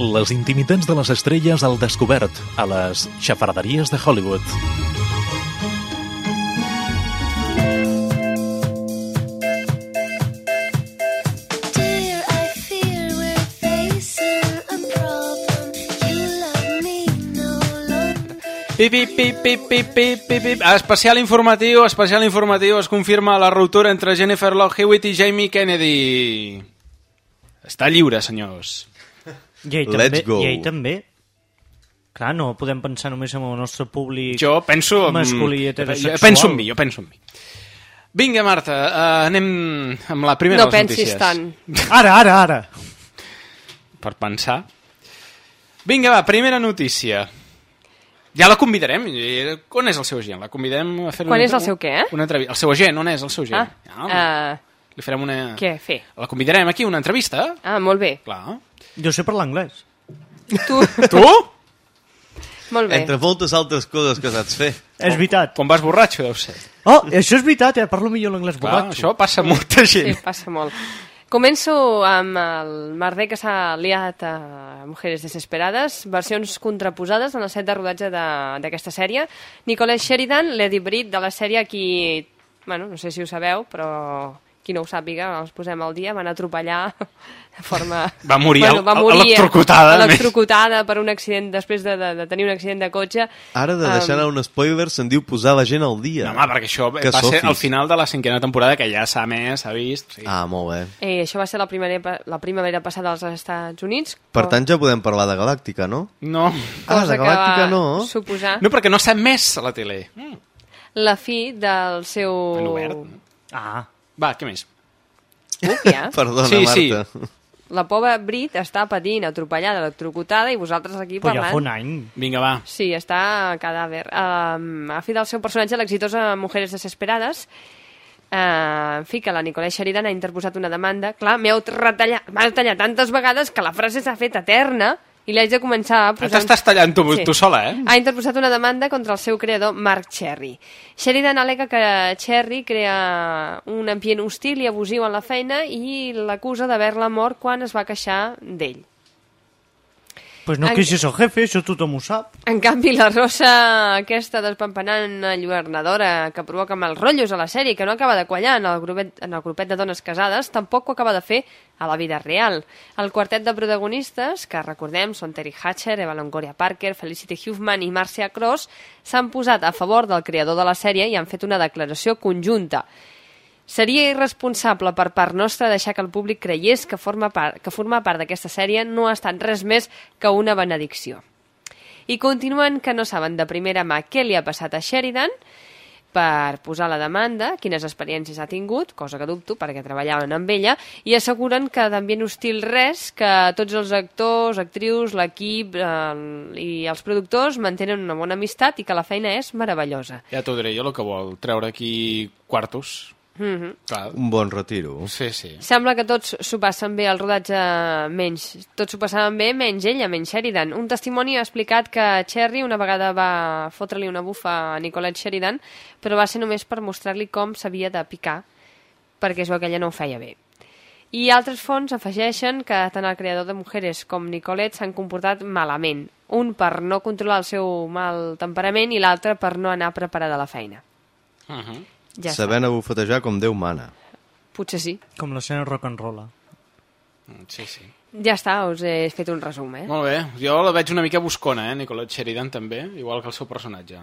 Les intimitats de les estrelles al descobert a les xafarderies de Hollywood. Dear, I fear we're facing a problem. You love me no longer. Pip, pip, pip, pip, pip, pip, pip, pip. Especial informatiu, especial informatiu. Es confirma la ruptura entre Jennifer Love Hewitt i Jamie Kennedy. Està lliure, senyors. I ell Let's també, go. I ell també. Clar, no podem pensar només en el nostre públic Jo penso... en- masculí jo heterosexual. penso en mi, jo penso en mi. Vinga, Marta, uh, anem amb la primera No de les pensis notícies. tant. Ara, ara, ara. Per pensar. Vinga, va, primera notícia. Ja la convidarem. I- On és el seu agent? La convidem a fer Quan una, és el seu què? Una entrevista. El seu agent, on és el seu agent? Ah, uh, Li farem una... què fer? La convidarem aquí, una entrevista. Ah, molt bé. Clar. Jo sé parlar anglès. Tu? Tu? Molt bé. Entre moltes altres coses que saps fer. És veritat. Quan vas borratxo, deu ser. Oh, això és veritat, eh? Parlo millor l'anglès Clar, borratxo. això passa a molta Sí, gent. passa molt. Començo amb el merder que s'ha liat a Mujeres Desesperades, versions contraposades en el set de rodatge de- d'aquesta sèrie. Nicolette Sheridan, Lady Britt de la sèrie, qui, bueno, no sé si ho sabeu, però qui no ho sàpiga, els posem al dia, van atropellar de forma... Va morir el- va morir electrocutada, electrocutada per un accident, després de, de, de tenir un accident de cotxe. Ara, de deixar Um, un spoiler, se'n diu posar la gent al dia. No, home, perquè això Que va ser sofis. al final de la cinquena temporada, que ja s'ha més, s'ha vist. Sí. Ah, molt bé. Eh, això va ser la primavera, la primavera passada als Estats Units. Per tant, ja podem parlar de Galàctica, no? No. Ah, cosa de Galàctica no. suposar No, perquè no s'ha més a la tele. la fi del seu... En obert. Ah. Va, què més? ja? Perdona, Sí, sí. Marta. La pobra Brit està patint, atropellada, electrocutada, i vosaltres aquí Però ja parlant... fa un any. Vinga, va. Sí, està a cadàver. Um, a fi del seu personatge, l'exitosa Mujeres Desesperades, uh, en fi, que la Nicolette Sheridan ha interposat una demanda. Clar, m'heu retallat, m'ha retallat tantes vegades que la frase s'ha fet eterna i l'haig de començar a posar... T'estàs tallant tu, tu sola, eh? Ha interposat una demanda contra el seu creador, Mark Cherry. Sheridan alega que Cherry crea un ambient hostil i abusiu en la feina i l'acusa d'haver-la mort quan es va queixar d'ell. Pues no En- queixis el jefe, això tothom ho sap. En canvi, la rosa aquesta despampanant enlluernadora que provoca mals rotllos a la sèrie, que no acaba de quallar en el, grupet, en el grupet de dones casades, tampoc ho acaba de fer a la vida real. El quartet de protagonistes, que recordem són Terry Hatcher, Eva Longoria Parker, Felicity Huffman i Marcia Cross, s'han posat a favor del creador de la sèrie i han fet una declaració conjunta. Seria irresponsable per part nostra deixar que el públic creiés que forma part, que formar part d'aquesta sèrie no ha estat res més que una benedicció. I continuen que no saben de primera mà què li ha passat a Sheridan per posar la demanda, quines experiències ha tingut, cosa que dubto perquè treballaven amb ella, i asseguren que d'ambient hostil res, que tots els actors, actrius, l'equip eh, i els productors mantenen una bona amistat i que la feina és meravellosa. Ja t'ho diré jo el que vol, treure aquí quartos. Mm -hmm. Clar. Un bon retiro. Sí, sí. Sembla que tots s'ho passen bé al rodatge menys. Tots s'ho passaven bé menys ella, menys Sheridan. Un testimoni ha explicat que Cherry una vegada va fotre-li una bufa a Nicolette Sheridan, però va ser només per mostrar-li com s'havia de picar, perquè es veu que ella no ho feia bé. I altres fonts afegeixen que tant el creador de Mujeres com Nicolette s'han comportat malament. Un per no controlar el seu mal temperament i l'altre per no anar preparada a la feina. Uh -huh. Ja està. Sabent abufetejar com Déu mana. Potser sí. Com l'escena rock and roll. Sí, sí. Ja està, us he fet un resum, eh? Molt bé. Jo la veig una mica buscona, eh? Nicolette Sheridan també, igual que el seu personatge.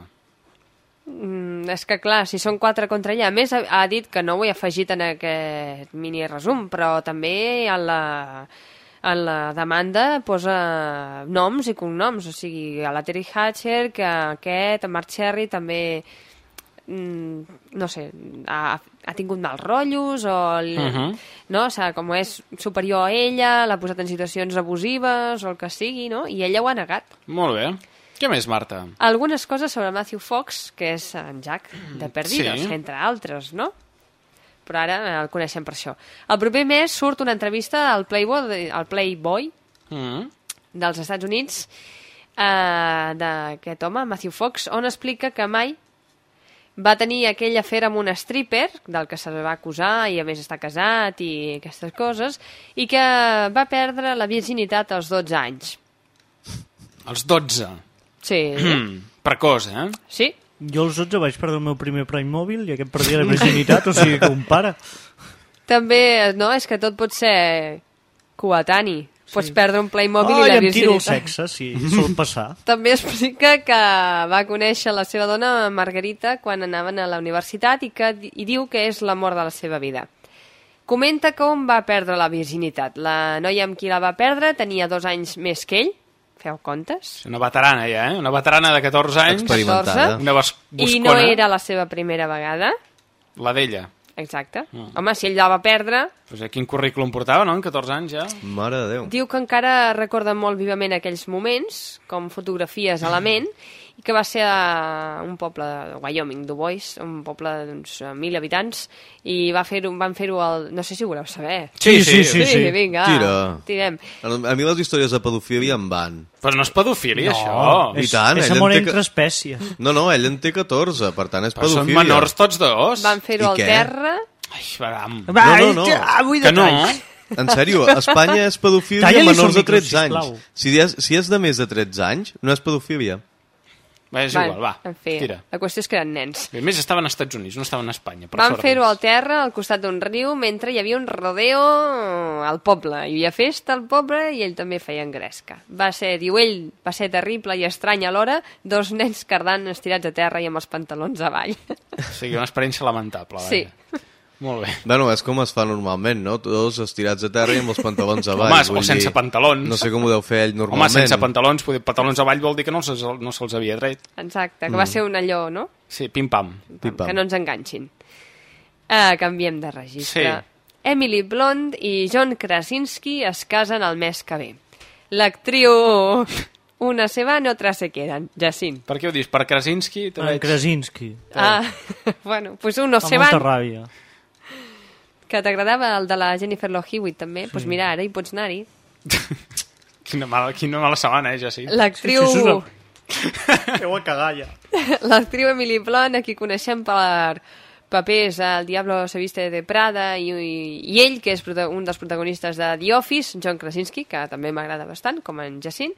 Mm, és que clar, si són quatre contra ella, a més ha, ha dit que no ho he afegit en aquest mini resum, però també a la, a la demanda posa noms i cognoms, o sigui, a la Terry Hatcher, que aquest, a Mark Cherry també mm, no sé, ha, ha tingut mals rotllos o el, uh Mhm. -huh. no? o sigui, com és superior a ella, l'ha posat en situacions abusives o el que sigui, no? I ella ho ha negat. Molt bé. Què més, Marta? Algunes coses sobre Matthew Fox, que és en Jack de Perdidos, Sí. entre altres, no? Però ara el coneixem per això. El proper mes surt una entrevista al Playboy, al Playboy Mm. dels Estats Units eh, d'aquest home, Matthew Fox, on explica que mai va tenir aquell afer amb un stripper, del que se li va acusar i a més està casat i aquestes coses, i que va perdre la virginitat als 12 anys. Els 12. Sí. Precoç, eh? Sí. Jo als 12 vaig perdre el meu primer Prime mòbil i aquest perdia la virginitat, o sigui que un pare. També, no, és que tot pot ser coetani. Pots perdre un Playmobil oh, i la em tiro el virginitat. sexe, sí, sol passar. També explica que va conèixer la seva dona, Margarita, quan anaven a la universitat i, que, i diu que és l'amor de la seva vida. Comenta com va perdre la virginitat. La noia amb qui la va perdre tenia dos anys més que ell, feu comptes? Una veterana, ja, eh? Una veterana de 14 anys. Experimentada. Una. I no era la seva primera vegada. La d'ella. Exacte. Mm. Home, si ell la va perdre, Pues quin currículum portava, no? En 14 anys, ja. Mare de Déu. Diu que encara recorda molt vivament aquells moments, com fotografies a la ment, i que va ser a un poble de Wyoming, Du Bois, un poble d'uns eh, mil habitants, i va fer van fer-ho al... No sé si ho voleu saber. Sí, sí, sí, sí. vinga, Tira. tirem. A a mi les històries de pedofília em van. Però no és pedofília, No, això. I és- tant, és amor té entre espècies. No, no, ell en té 14, per tant és Però són pedofília. menors tots dos. Van fer-ho al què? terra... Ai, varam. No, no, no. Vull Que no. En sèrio, a Espanya és pedofília Talla-li menors de micro, 13 anys. Si és, si és de més de 13 anys, no és pedofília. Va, és igual, va. En fi, Tira. la qüestió és que eren nens. A més, estaven als Estats Units, no estaven a Espanya. Per Van fer-ho al terra, al costat d'un riu, mentre hi havia un rodeo al poble. Hi havia festa al poble i ell també feia engresca. Va ser, diu ell, va ser terrible i estrany alhora, dos nens cardant estirats a terra i amb els pantalons avall. O sigui, una experiència lamentable. Sí. Molt bé. Bueno, és com es fa normalment, no? Tots estirats a terra i amb els pantalons avall. Home, vull o sense dir, pantalons. No sé com ho deu fer ell Home, normalment. sense pantalons, poder, pantalons avall vol dir que no se'ls no se havia tret. Exacte, que va ser un allò, no? Sí, pim-pam. Que no ens enganxin. Uh, canviem de registre. Sí. Emily Blunt i John Krasinski es casen el mes que ve. L'actriu... Una se van, otra se quedan. Jacint. Per què ho dius? Per Krasinski? En veig... Krasinski. Ah, bueno, pues uno Fa se molta van, ràbia. Que t'agradava el de la Jennifer Love Hewitt també, doncs pues mira, ara hi pots anar-hi. Quina mala, quina mala setmana, eh, ja sí. L'actriu... Sí, sí, sí, Heu a cagar ja. L'actriu Emily Blunt, a qui coneixem per papers al Diablo se viste de Prada i, i, i ell, que és un dels protagonistes de The Office, John Krasinski, que també m'agrada bastant, com en Jacint,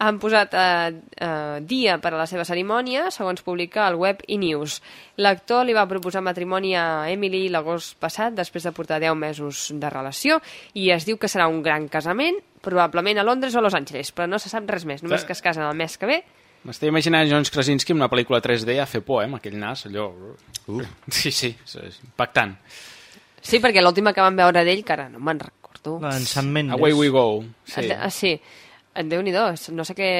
han posat eh, eh, dia per a la seva cerimònia, segons publica el web e-News. L'actor li va proposar matrimoni a Emily l'agost passat, després de portar 10 mesos de relació, i es diu que serà un gran casament, probablement a Londres o a Los Angeles, però no se sap res més, només que es casen el mes que ve. M'estic imaginant John Krasinski en una pel·lícula 3D a fer por, eh, amb aquell nas, allò... Uh. Sí, sí, és impactant. Sí, perquè l'última que vam veure d'ell, que ara no me'n recordo. En Sam Mendes. Away we go. Sí. Sí. Ah, sí. Déu nhi no sé què...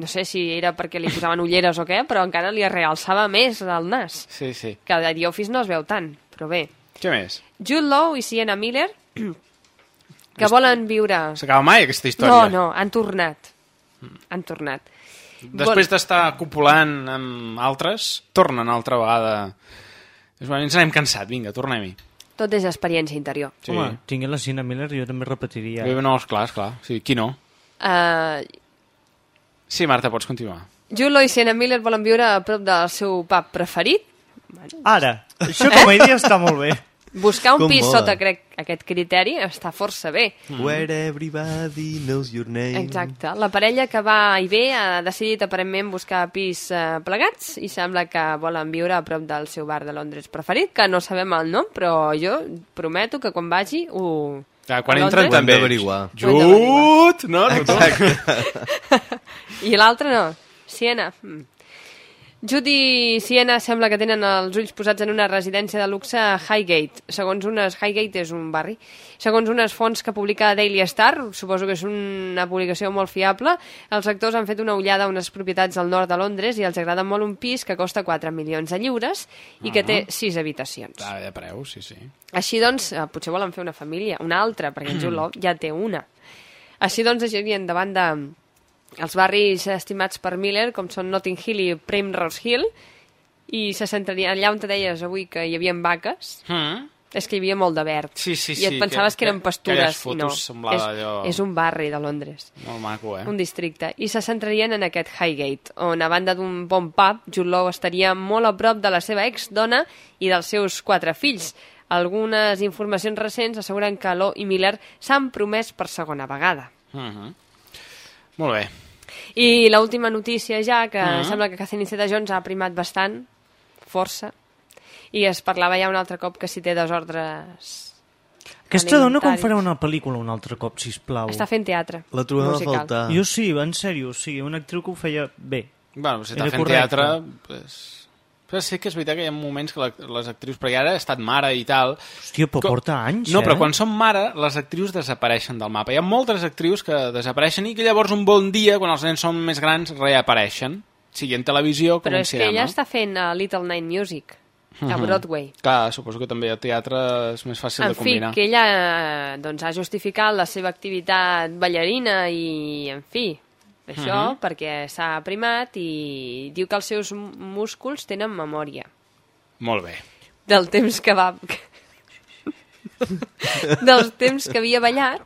No sé si era perquè li posaven ulleres o què, però encara li realçava més el nas. Sí, sí. Que a The Office no es veu tant, però bé. Què més? Jude Law i Sienna Miller, que volen viure... S'acaba mai aquesta No, història? no, han tornat. Han tornat. Després d'estar copulant amb altres, tornen altra vegada. Ens n'hem cansat, vinga, tornem-hi. Tot és experiència interior. Sí. Home, tinguent la Sina Miller jo també repetiria. Bé, no, esclar, esclar. Sí, qui no? Uh, Sí, Marta, pots continuar. Law i Sienna Miller volen viure a prop del seu pub preferit, Ara, això com a idea està molt bé. Buscar un Com pis mola. sota crec, aquest criteri està força bé. Where everybody knows your name. Exacte. La parella que va i ve ha decidit aparentment buscar pis eh, plegats i sembla que volen viure a prop del seu bar de Londres preferit, que no sabem el nom, però jo prometo que quan vagi ho... Clar, quan entren també... d'averiguar. Jut! No? I l'altre no. Siena. Mm. Judy i Siena sembla que tenen els ulls posats en una residència de luxe a Highgate. Segons unes... Highgate és un barri. Segons unes fonts que publica Daily Star, suposo que és una publicació molt fiable, els actors han fet una ullada a unes propietats al nord de Londres i els agrada molt un pis que costa 4 milions de lliures i que té 6 habitacions. Ah, de preu, sí, sí. Així doncs, eh, potser volen fer una família, una altra, perquè en Jude Law ja té una. Així doncs, deixarien davant de els barris estimats per Miller, com són Notting Hill i Primrose Hill, i se centrarien allà on te deies avui que hi havia vaques, Mm. és que hi havia molt de verd. Sí, sí, I et sí, pensaves que- que, eren que- pastures, i no. és, allò- és un barri de Londres. Molt maco, eh? Un districte. I se centrarien en aquest Highgate, on a banda d'un bon pub, Jude Law estaria molt a prop de la seva ex-dona i dels seus quatre fills. Algunes informacions recents asseguren que Law i Miller s'han promès per segona vegada. Mhm. Molt bé. I l'última notícia ja, que Mhm. sembla que Catherine Zeta-Jones ha primat bastant, força, i es parlava ja un altre cop que si té desordres Aquesta dona com farà una pel·lícula un altre cop, sisplau? Està fent teatre. La trobem musical. a faltar. Jo sí, en sèrio, sí, una actriu que ho feia bé. Bueno, si està fent correcte. teatre... Pues... Però sí que és veritat que hi ha moments que les actrius... Perquè ara ha estat mare i tal... Hòstia, però Co- porta anys, No, eh? però quan són mare, les actrius desapareixen del mapa. Hi ha moltes actrius que desapareixen i que llavors un bon dia, quan els nens són més grans, reapareixen. Sigui en televisió com Però en és que ella està fent uh, Little Night Music, a Mhm. Broadway. Clar, suposo que també a teatre és més fàcil En de fi, combinar. que ella eh, doncs, ha justificat la seva activitat ballarina i, en fi, això Mhm. perquè s'ha primat i diu que els seus músculs tenen memòria Molt bé. del temps que va... dels temps que havia ballat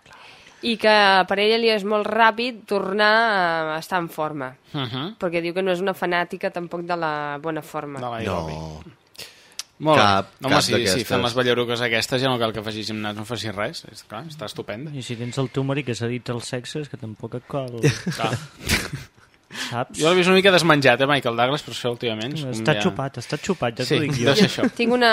i que per ella li és molt ràpid tornar a estar en forma. Uh -huh. Perquè diu que no és una fanàtica tampoc de la bona forma. De No. Molt Cap- bé. Home, cap sí, d'aquestes. sí, fent les ballaruques aquestes ja no cal que facis gimnàs, no facis res. És, clar, està estupenda. I si tens el teu marit que s'ha dit els sexes, que tampoc et cal... Clar. Saps? Jo l'he vist una mica desmenjat, eh, Michael Douglas, per això últimament. Està ja- xupat, està xupat, ja Sí, t'ho dic jo. això. Tinc una...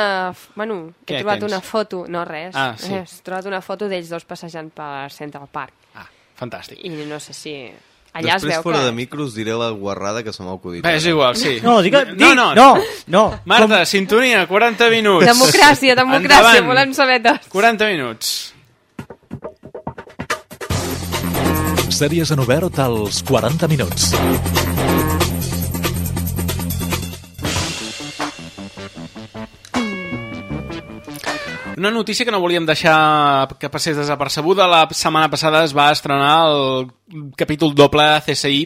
Bueno, he Què trobat tens? una foto... No, res. Ah, sí. He trobat una foto d'ells dos passejant per Central Park. Ah, fantàstic. I no sé si... Allà Després, es veu fora que... de micros, diré la guarrada que se m'ha acudit. Bé, és igual, sí. No, digue, no, dic, no, no, no. Marta, Com... sintonia, 40 minuts. Democràcia, democràcia, Endavant. volem saber tots. 40 minuts. Sèries en obert als 40 minuts. Una notícia que no volíem deixar que passés desapercebuda. La setmana passada es va estrenar el capítol doble CSI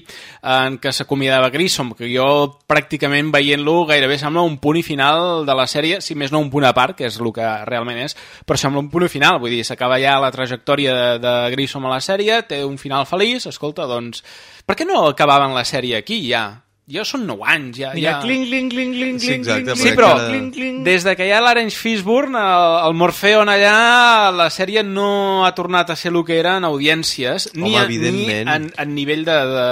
en què s'acomiadava Grissom, que jo pràcticament veient-lo gairebé sembla un punt i final de la sèrie, si més no un punt a part, que és el que realment és, però sembla un punt i final, vull dir, s'acaba ja la trajectòria de, de Grissom a la sèrie, té un final feliç, escolta, doncs... Per què no acabaven la sèrie aquí, ja? Ja són 9 anys, ja... Mira, ja... cling, cling, cling, cling, Sí, exacte, cling, Sí, però cling, cling. des de que hi ha l'Orange Fishburne, el, el Morpheon allà, la sèrie no ha tornat a ser el que era en audiències, ni, Home, a, ni evidentment. en, en nivell de, de...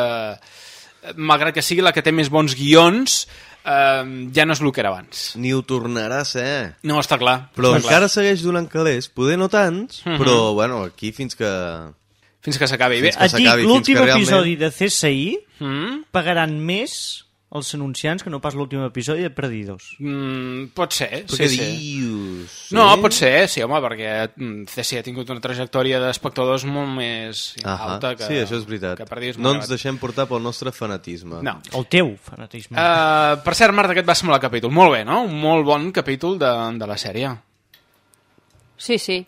Malgrat que sigui la que té més bons guions, eh, ja no és el que era abans. Ni ho tornarà a ser. No, està clar. Però està encara segueix donant calés, poder no tants, Mhm. però bueno, aquí fins que... Fins que s'acabi. Bé, Et dic, l'últim realment- episodi de CSI Mm? pagaran més els anunciants que no pas l'últim episodi de Predidors. Mm, pot ser, sí, què sí. dius? No, Sí? pot ser, sí, home, perquè mm, CSI ha tingut una trajectòria d'espectadors molt més Ahà, alta que... sí, això és veritat. Que per dir és no ens deixem portar pel nostre fanatisme. No. El teu fanatisme. Uh, per cert, Marta, aquest va semblar el capítol. Molt bé, no? Un molt bon capítol de, de la sèrie. Sí, sí.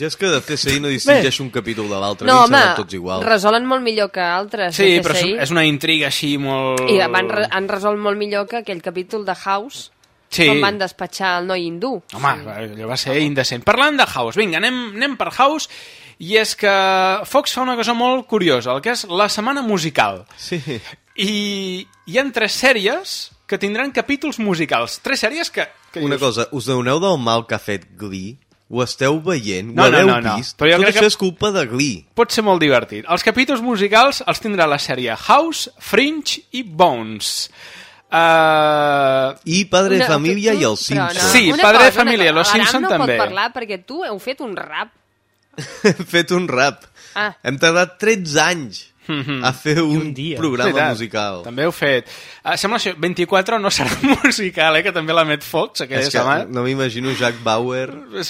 Jo és que de CSI no distingeixo un capítol de l'altre, No, home, tots igual. resolen molt millor que altres. Sí, de però és, una intriga així molt... I van, re- han resolt molt millor que aquell capítol de House, Sí. com van despatxar el noi hindú. Home, allò va ser indecent. Parlant de House, vinga, anem, anem per House, i és que Fox fa una cosa molt curiosa, el que és la setmana musical. Sí. I hi han tres sèries que tindran capítols musicals. Tres sèries que... que Una dius, cosa, us doneu del mal que ha fet Glee? Ho esteu veient? No, Ho no, no, no. vist? Però jo Tot crec això que- és culpa de Glee. pot ser molt divertit. Els capítols musicals els tindrà la sèrie House, Fringe i Bones. Uh... I Padre de Una- Família tu- i els Simpsons. Sí, Una Padre de cosa, Família, cosa, Los Simpson l'Aram també. no pot parlar perquè tu heu fet un rap. Hem fet un rap. Ah. Hem tardat 13 anys a fer un, un dia. programa Veritat, musical. També heu fet. Uh, sembla això, 24 no serà musical, eh, que també l'emet Fox, aquella És que setmana. no m'imagino Jack Bauer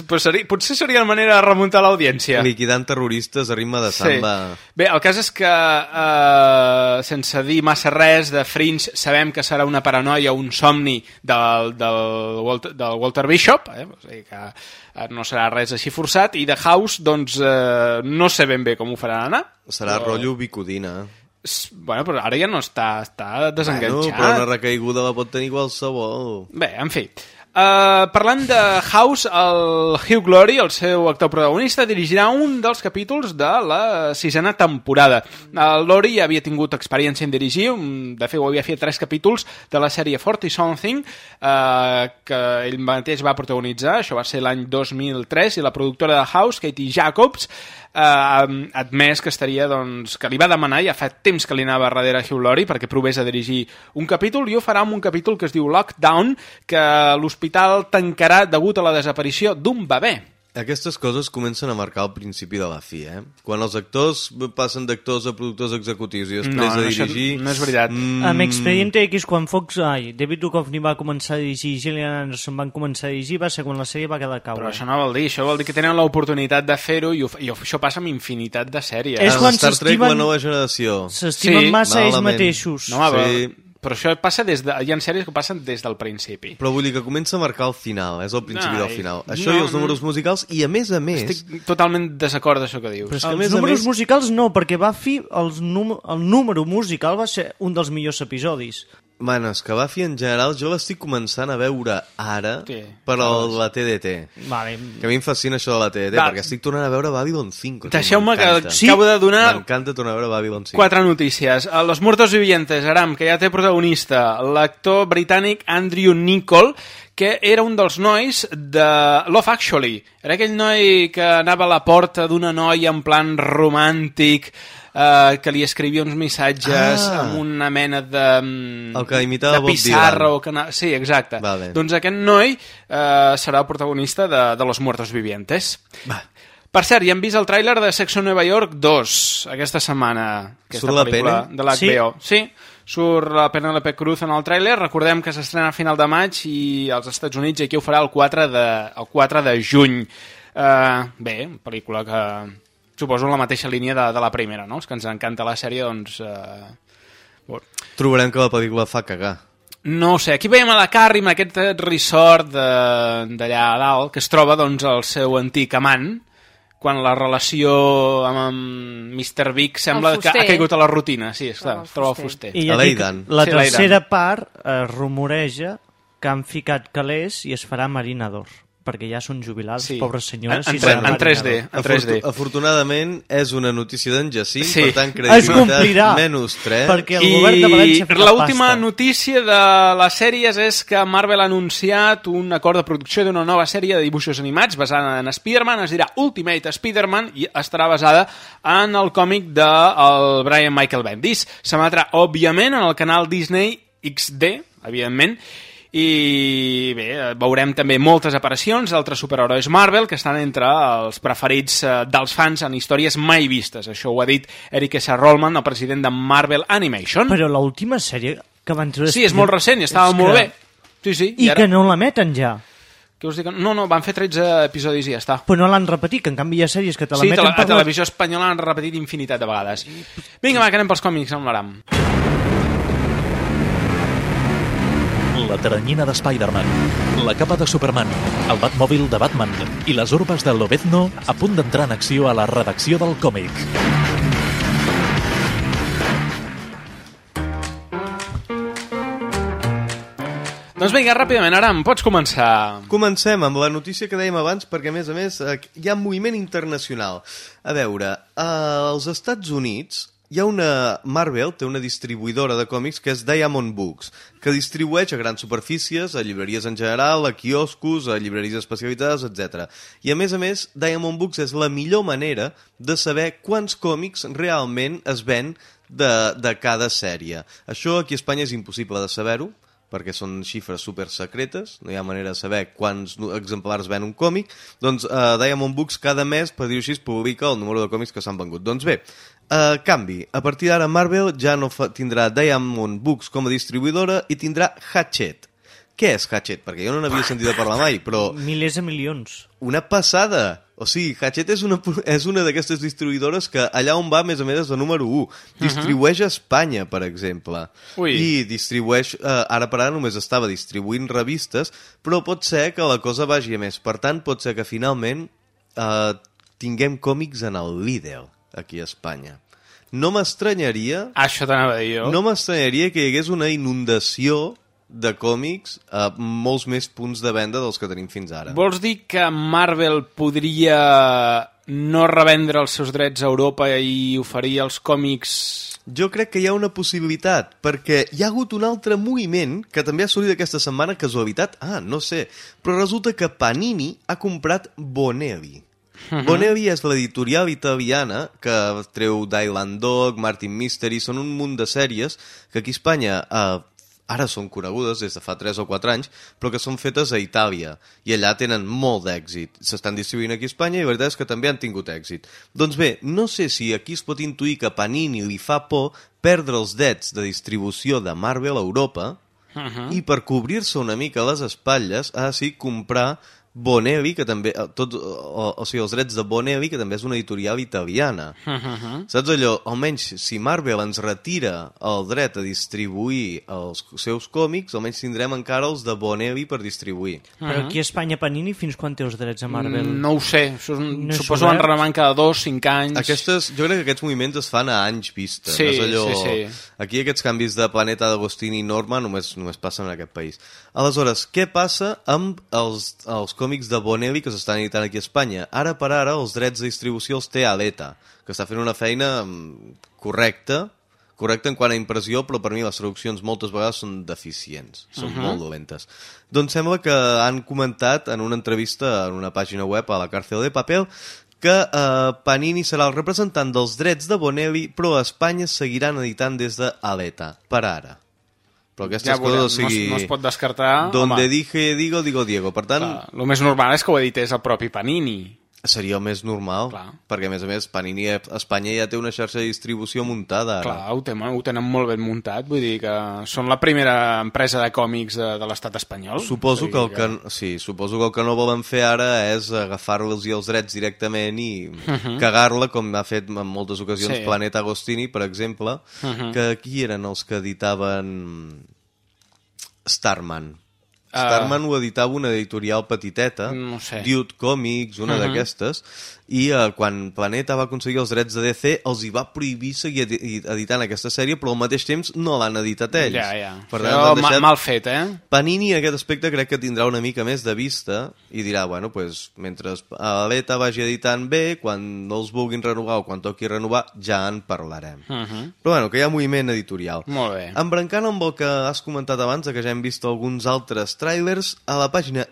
Però seria, potser seria la manera de remuntar l'audiència. liquidant terroristes a ritme de samba. Bé, el cas és que, eh, sense dir massa res de Fringe, sabem que serà una paranoia, un somni del, del, Walter, del Walter Bishop, eh? o sigui que no serà res així forçat, i de House, doncs, eh, no sé ben bé com ho faran anar. Serà Però- rotllo bicodina. S- Bueno, però ara ja no està, està Bueno, desenganxat. però una recaiguda la pot tenir qualsevol. Bé, en fi. Uh, parlant de House, el Hugh Glory, el seu actor protagonista, dirigirà un dels capítols de la sisena temporada. El Glory ja havia tingut experiència en dirigir, de fet ho havia fet tres capítols de la sèrie Forty Something, uh, que ell mateix va protagonitzar, això va ser l'any 2003, i la productora de House, Katie Jacobs, eh, ha admès que estaria, doncs, que li va demanar, ja fa temps que li anava darrere Hugh Laurie perquè provés a dirigir un capítol i ho farà amb un capítol que es diu Lockdown, que l'hospital tancarà degut a la desaparició d'un bebè. Aquestes coses comencen a marcar el principi de la fi, eh? Quan els actors passen d'actors a productors executius i després No, no, de això dirigir... no és veritat. Mm, Amb Expediente X, quan Fox, ai, David Duchovny va començar a dirigir i Gillian Anderson van començar a dirigir, va ser quan la sèrie va quedar a caure. Però això no vol dir, això vol dir que tenen l'oportunitat de fer-ho i, ho, i això passa amb infinitat de sèries. És a quan Star Trek, s'estimen- la nova generació. S'estimen massa ells malament. mateixos. No, però, Sí. però això passa des de... Hi ha sèries que passen des del principi. Però vull dir que comença a marcar el final, és el principi Ai, del final. no, Això i els no. números musicals, i a més a més... Estic totalment desacord d'això que dius. Però és que a Els més a números més... musicals no, perquè Buffy, els num el número musical va ser un dels millors episodis. Bueno, és que Buffy en general jo l'estic començant a veure ara Sí. per el, la TDT. Vale. Que a mi em fascina això de la TDT, Va. perquè estic tornant a veure Babylon 5. tio, Deixeu-me que m'encanta. acabo de donar M'encanta tornar a veure Babylon 5. Quatre notícies. A Los Muertos Vivientes, Aram, que ja té protagonista, l'actor britànic Andrew Nichol, que era un dels nois de Love Actually. Era aquell noi que anava a la porta d'una noia en plan romàntic, eh, que li escrivia uns missatges Ah. amb una mena de... mm, El que imitava de Bob pissarra Dylan. o que. Sí, exacte. Vale. Doncs aquest noi eh, serà el protagonista de, de Los Muertos Vivientes. Va. Per cert, ja hem vist el tràiler de Sexo Nueva York 2 aquesta setmana. Aquesta Surt la pel·lícula Pene? De l'HBO. Sí? sí, surt la Penelope Cruz en el tràiler. Recordem que s'estrena a final de maig i als Estats Units i aquí ho farà el 4 de, el 4 de juny. Uh, bé, pel·lícula que suposo en la mateixa línia de, de la primera, no? Els que ens encanta la sèrie, doncs... Uh, Trobarem que la pel·lícula fa cagar. No ho sé, aquí veiem a la Carrie amb aquest resort de- d'allà a dalt, que es troba doncs, el seu antic amant, quan la relació amb en Mr. Big sembla que ha caigut a la rutina. Sí, esclar, es troba el fuster. I ja dic, la Sí, tercera part es rumoreja que han ficat calés i es farà Marina d'Or perquè ja són jubilats, Sí. pobres senyores. En- i en en Marina 3D. d'Or. en 3D. Afortu- Afortunadament, és una notícia d'en Jacint, Sí. per tant, credibilitat menys 3. perquè el govern de València ha ficat l'última notícia de les sèries és que Marvel ha anunciat un acord de producció d'una nova sèrie de dibuixos animats basada en Spider-Man, es dirà Ultimate Spider-Man i estarà basada en el còmic de el Brian Michael Bendis. S'emetrà, òbviament, en el canal Disney XD, evidentment, i bé, eh, veurem també moltes aparicions d'altres superherois Marvel que estan entre els preferits eh, dels fans en històries mai vistes. Això ho ha dit Eric S. Rollman, el president de Marvel Animation. Però l'última sèrie que van treure... Sí, és molt recent i estava molt que- bé. Sí, sí. I que no la meten ja. Què us dic? No, no, van fer 13 episodis i ja està. Però no l'han repetit, que en canvi hi ha sèries que te la Sí, meten per a televisió espanyola han repetit infinitat de vegades. Vinga, va, que anem pels còmics amb l'Aram. La teranyina de Spider-Man, la capa de Superman, el Batmòbil de Batman i les urbes de Lobezno a punt d'entrar en acció a la redacció del còmic. Doncs vinga, ràpidament, Aram, pots començar. Comencem amb la notícia que dèiem abans, perquè a més a més eh, hi ha moviment internacional. A veure, eh, als Estats Units hi ha una... Marvel té una distribuïdora de còmics que és Diamond Books, que distribueix a grans superfícies, a llibreries en general, a quioscos, a llibreries especialitzades, etc. I a més a més, Diamond Books és la millor manera de saber quants còmics realment es ven de, de cada sèrie. Això aquí a Espanya és impossible de saber-ho, perquè són xifres super secretes, no hi ha manera de saber quants exemplars ven un còmic, doncs uh, Diamond Books cada mes, per dir-ho així, publica el número de còmics que s'han vengut. Doncs bé, uh, canvi, a partir d'ara Marvel ja no fa, tindrà Diamond Books com a distribuïdora i tindrà Hatchet. Què és Hatchet? Perquè jo no n'havia sentit a parlar mai, però Milers de milions. una passada! O sigui, Hatchet és una, és una d'aquestes distribuïdores que allà on va, a més a més, és la número 1. Distribueix a Espanya, per exemple. Ui. I distribueix... Eh, ara per ara només estava distribuint revistes, però pot ser que la cosa vagi a més. Per tant, pot ser que finalment eh, tinguem còmics en el líder aquí a Espanya. No m'estranyaria... Això t'anava a dir jo. No m'estranyaria que hi hagués una inundació de còmics a molts més punts de venda dels que tenim fins ara. Vols dir que Marvel podria no revendre els seus drets a Europa i oferir els còmics... Jo crec que hi ha una possibilitat, perquè hi ha hagut un altre moviment que també ha sortit aquesta setmana, casualitat, ah, no sé, però resulta que Panini ha comprat Bonelli. Mhm. Bonelli és l'editorial italiana que treu Dylan Dog, Martin Mystery, són un munt de sèries que aquí a Espanya eh, ara són conegudes des de fa 3 o 4 anys, però que són fetes a Itàlia, i allà tenen molt d'èxit. S'estan distribuint aquí a Espanya i la veritat és que també han tingut èxit. Doncs bé, no sé si aquí es pot intuir que Panini li fa por perdre els drets de distribució de Marvel a Europa Mhm. i per cobrir-se una mica les espatlles ha decidit comprar Bonelli, que també, eh, tot, o, o sigui, els drets de Bonelli, que també és una editorial italiana. Mhm. Saps allò? Almenys, si Marvel ens retira el dret a distribuir els seus còmics, almenys tindrem encara els de Bonelli per distribuir. Però aquí a Espanya Panini fins quan té els drets a Marvel? Mm, No ho sé, un, No suposo que en renovant cada dos, cinc anys... Aquestes, jo crec que aquests moviments es fan a anys vista. Sí, no és allò... sí, sí. Aquí aquests canvis de Planeta d'Agostini i Norma només, només passen en aquest país. Aleshores, què passa amb els, els còmics de Bonelli que s'estan editant aquí a Espanya? Ara per ara els drets de distribució els té Aleta, que està fent una feina mm, correcta, correcta en quant a impressió, però per mi les traduccions moltes vegades són deficients, són Mhm. molt dolentes. Doncs sembla que han comentat en una entrevista en una pàgina web a la Càrcel de Papel que eh, Panini serà el representant dels drets de Bonelli, però a Espanya seguiran editant des de Aleta, per ara. Però aquestes Ja veurem, coses, o sigui... no es- no es pot descartar, Donde home. dije, digo, digo, Diego. Per tant, Clar, el més normal és que ho edités el propi Panini. seria el més normal, Clar. perquè a més a més Panini a Espanya ja té una xarxa de distribució muntada ara. Clar, ho tenen, ho tenen molt ben muntat, vull dir que són la primera empresa de còmics de, de l'estat espanyol. Suposo que, el que, sí, suposo que el que no volen fer ara és agafar-los i els drets directament i Mhm. cagar-la, com ha fet en moltes ocasions Sí. Planeta Agostini, per exemple, Mhm. que qui eren els que editaven Starman. Ah. Starman ho editava una editorial petiteta, No sé. Dude Comics, una Mhm. d'aquestes, i eh, quan Planeta va aconseguir els drets de DC, els hi va prohibir seguir edi- editant aquesta sèrie, però al mateix temps no l'han editat ells. Ja, ja. Per Això tant, ma- deixat... mal fet, eh? Panini, en aquest aspecte, crec que tindrà una mica més de vista i dirà, bueno, pues, mentre l'ETA vagi editant bé, quan no els vulguin renovar o quan toqui renovar, ja en parlarem. Uh -huh. Però bueno, que hi ha moviment editorial. Molt bé. Embrancant amb el que has comentat abans, que ja hem vist alguns altres trailers, a la pàgina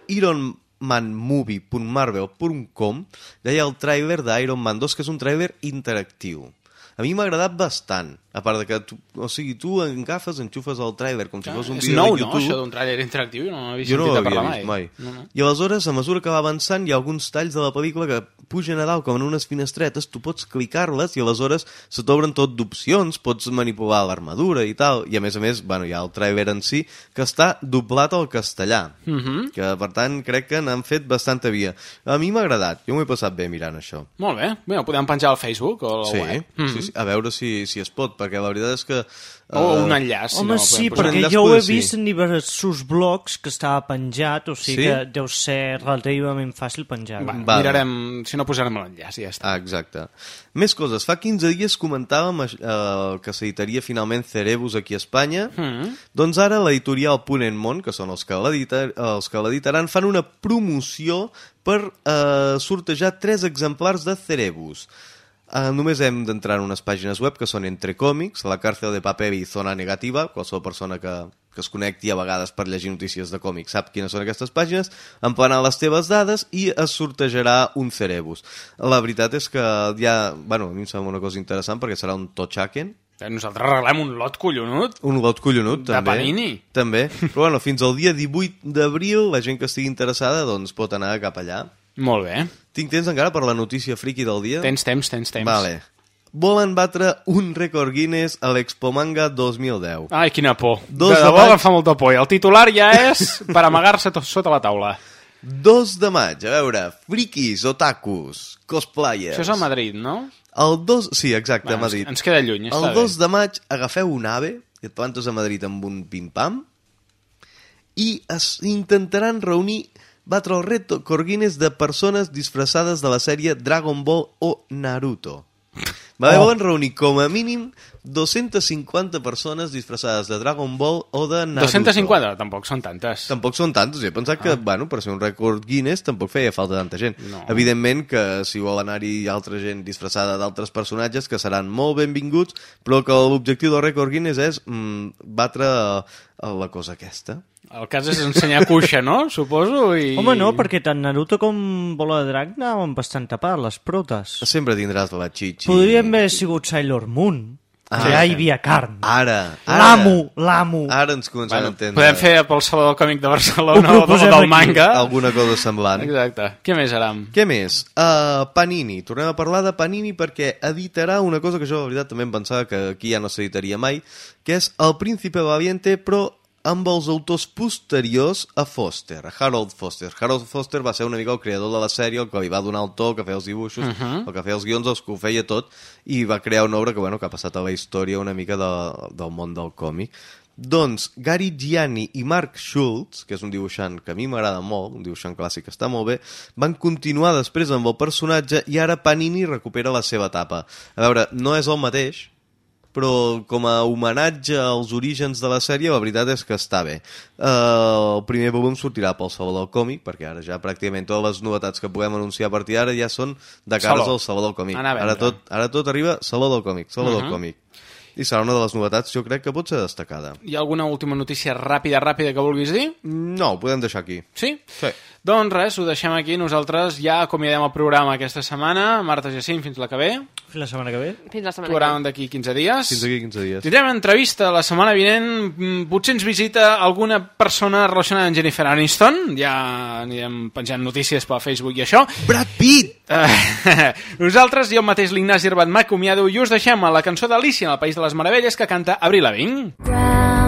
ironmanmovie.marvel.com ja hi ha el tràiler d'Iron Man 2, que és un tràiler interactiu. A mi m'ha agradat bastant, a part de que tu, o sigui, tu agafes, enxufes el tràiler com si fos un és vídeo nou, de no, YouTube. això d'un tràiler interactiu? Jo no havia Jo no ho havia vist mai. No, no. I aleshores, a mesura que va avançant, hi ha alguns talls de la pel·lícula que pugen a dalt com en unes finestretes, tu pots clicar-les i aleshores se t'obren tot d'opcions, pots manipular l'armadura i tal, i a més a més, bueno, hi ha el trailer en si, que està doblat al castellà, Mhm. que per tant crec que n'han fet bastanta via. A mi m'ha agradat, jo m'ho he passat bé mirant això. Molt bé. Bé, podem penjar al Facebook o a la Sí, web. sí, sí, a veure si, si es pot, perquè la veritat és que... O eh, un enllaç, si Home, no, sí, perquè enllaç jo ho he poder sí. vist en diversos blogs que estava penjat, o sigui Sí? que deu ser relativament fàcil penjar. Va, Vale. mirarem, si no posarem l'enllaç i ja està. Ah, exacte. Més coses. Fa 15 dies comentàvem eh, que s'editaria finalment Cerebus aquí a Espanya. Mm. Doncs ara l'editorial Punt en Món, que són els que l'edita- els que l'editaran, fan una promoció per eh, sortejar tres exemplars de Cerebus. Uh, només hem d'entrar en unes pàgines web que són Entre Còmics, La càrcel de paper i Zona Negativa. Qualsevol persona que, que es connecti a vegades per llegir notícies de còmics sap quines són aquestes pàgines, emplenar les teves dades i es sortejarà un Cerebus. La veritat és que ja... Bueno, a mi em sembla una cosa interessant perquè serà un Tochaken, Eh, Nosaltres regalem un lot collonut. un lot collonut, De també. Panini. També. Però bueno, fins al dia 18 d'abril, la gent que estigui interessada doncs pot anar cap allà. Molt bé. Tinc temps encara per la notícia friki del dia? Tens temps, tens temps. Vale. Volen batre un rècord Guinness a l'Expo Manga 2010. Ai, quina por. Dos de de debò maig. fa molta por. I el titular ja és per amagar-se tot sota la taula. 2 de maig, a veure, frikis, otakus, cosplayers... Això és a Madrid, no? El 2... Sí, exacte, Va, a Madrid. ens- queda lluny, està El bé. 2 de maig agafeu un ave et plantes a Madrid amb un pim-pam i es intentaran reunir batre el record Guinness de persones disfressades de la sèrie Dragon Ball o Naruto. Va, Oh. volen reunir com a mínim 250 persones disfressades de Dragon Ball o de Naruto. 250, tampoc són tantes. Tampoc són tantos. Jo he pensat que, bueno, per ser un rècord Guinness tampoc feia falta tanta gent. No. Evidentment que si vol anar-hi altra gent disfressada d'altres personatges que seran molt benvinguts, però que l'objectiu del rècord Guinness és mm, batre eh, la cosa aquesta. El cas és ensenyar cuixa, no? Suposo, i... Home, no, perquè tant Naruto com Bola de Drac anaven bastant tapats, les protes. Sempre tindràs la xitxi. Podrien haver sigut Sailor Moon. Ah, que ja hi havia carn. Ara, ara. L'amo, l'amo. Ara ens comencem Bueno, a entendre. podem fer pel Saló del Còmic de Barcelona o del aquí. manga. Alguna cosa semblant. Exacte. Què més, Aram? Què més? Uh, Panini. Tornem a parlar de Panini perquè editarà una cosa que jo, la veritat, també em pensava que aquí ja no s'editaria mai, que és El Príncipe Valiente, però amb els autors posteriors a Foster, a Harold Foster. Harold Foster va ser una mica el creador de la sèrie, el que li va donar el to, que feia els dibuixos, uh Mhm. el que feia els guions, els que ho feia tot, i va crear una obra que, bueno, que ha passat a la història una mica de, del món del còmic. Doncs Gary Gianni i Mark Schultz, que és un dibuixant que a mi m'agrada molt, un dibuixant clàssic que està molt bé, van continuar després amb el personatge i ara Panini recupera la seva etapa. A veure, no és el mateix, però com a homenatge als orígens de la sèrie, la veritat és que està bé. Uh, el primer volum sortirà pel Saló del Còmic, perquè ara ja pràcticament totes les novetats que puguem anunciar a partir d'ara ja són de cares Saló. al Saló del Còmic. Ara tot, ara tot arriba Saló del Còmic, Saló Mhm. del Còmic. I serà una de les novetats, jo crec que pot ser destacada. Hi ha alguna última notícia ràpida, ràpida que vulguis dir? No, ho podem deixar aquí. Sí? Sí. Doncs res, ho deixem aquí. Nosaltres ja acomiadem el programa aquesta setmana. Marta Jacint, fins la que ve. Fins la setmana que ve. Fins la setmana que Programa d'aquí 15 dies. Fins aquí 15 dies. Tindrem entrevista la setmana vinent. Mm, Potser ens visita alguna persona relacionada amb Jennifer Aniston. Ja anirem penjant notícies pel Facebook i això. Brad Pitt! Eh, nosaltres, jo mateix, l'Ignasi Herbat, m'acomiado i us deixem a la cançó d'Alicia en el País de les Meravelles que canta Avril Lavigne. ground,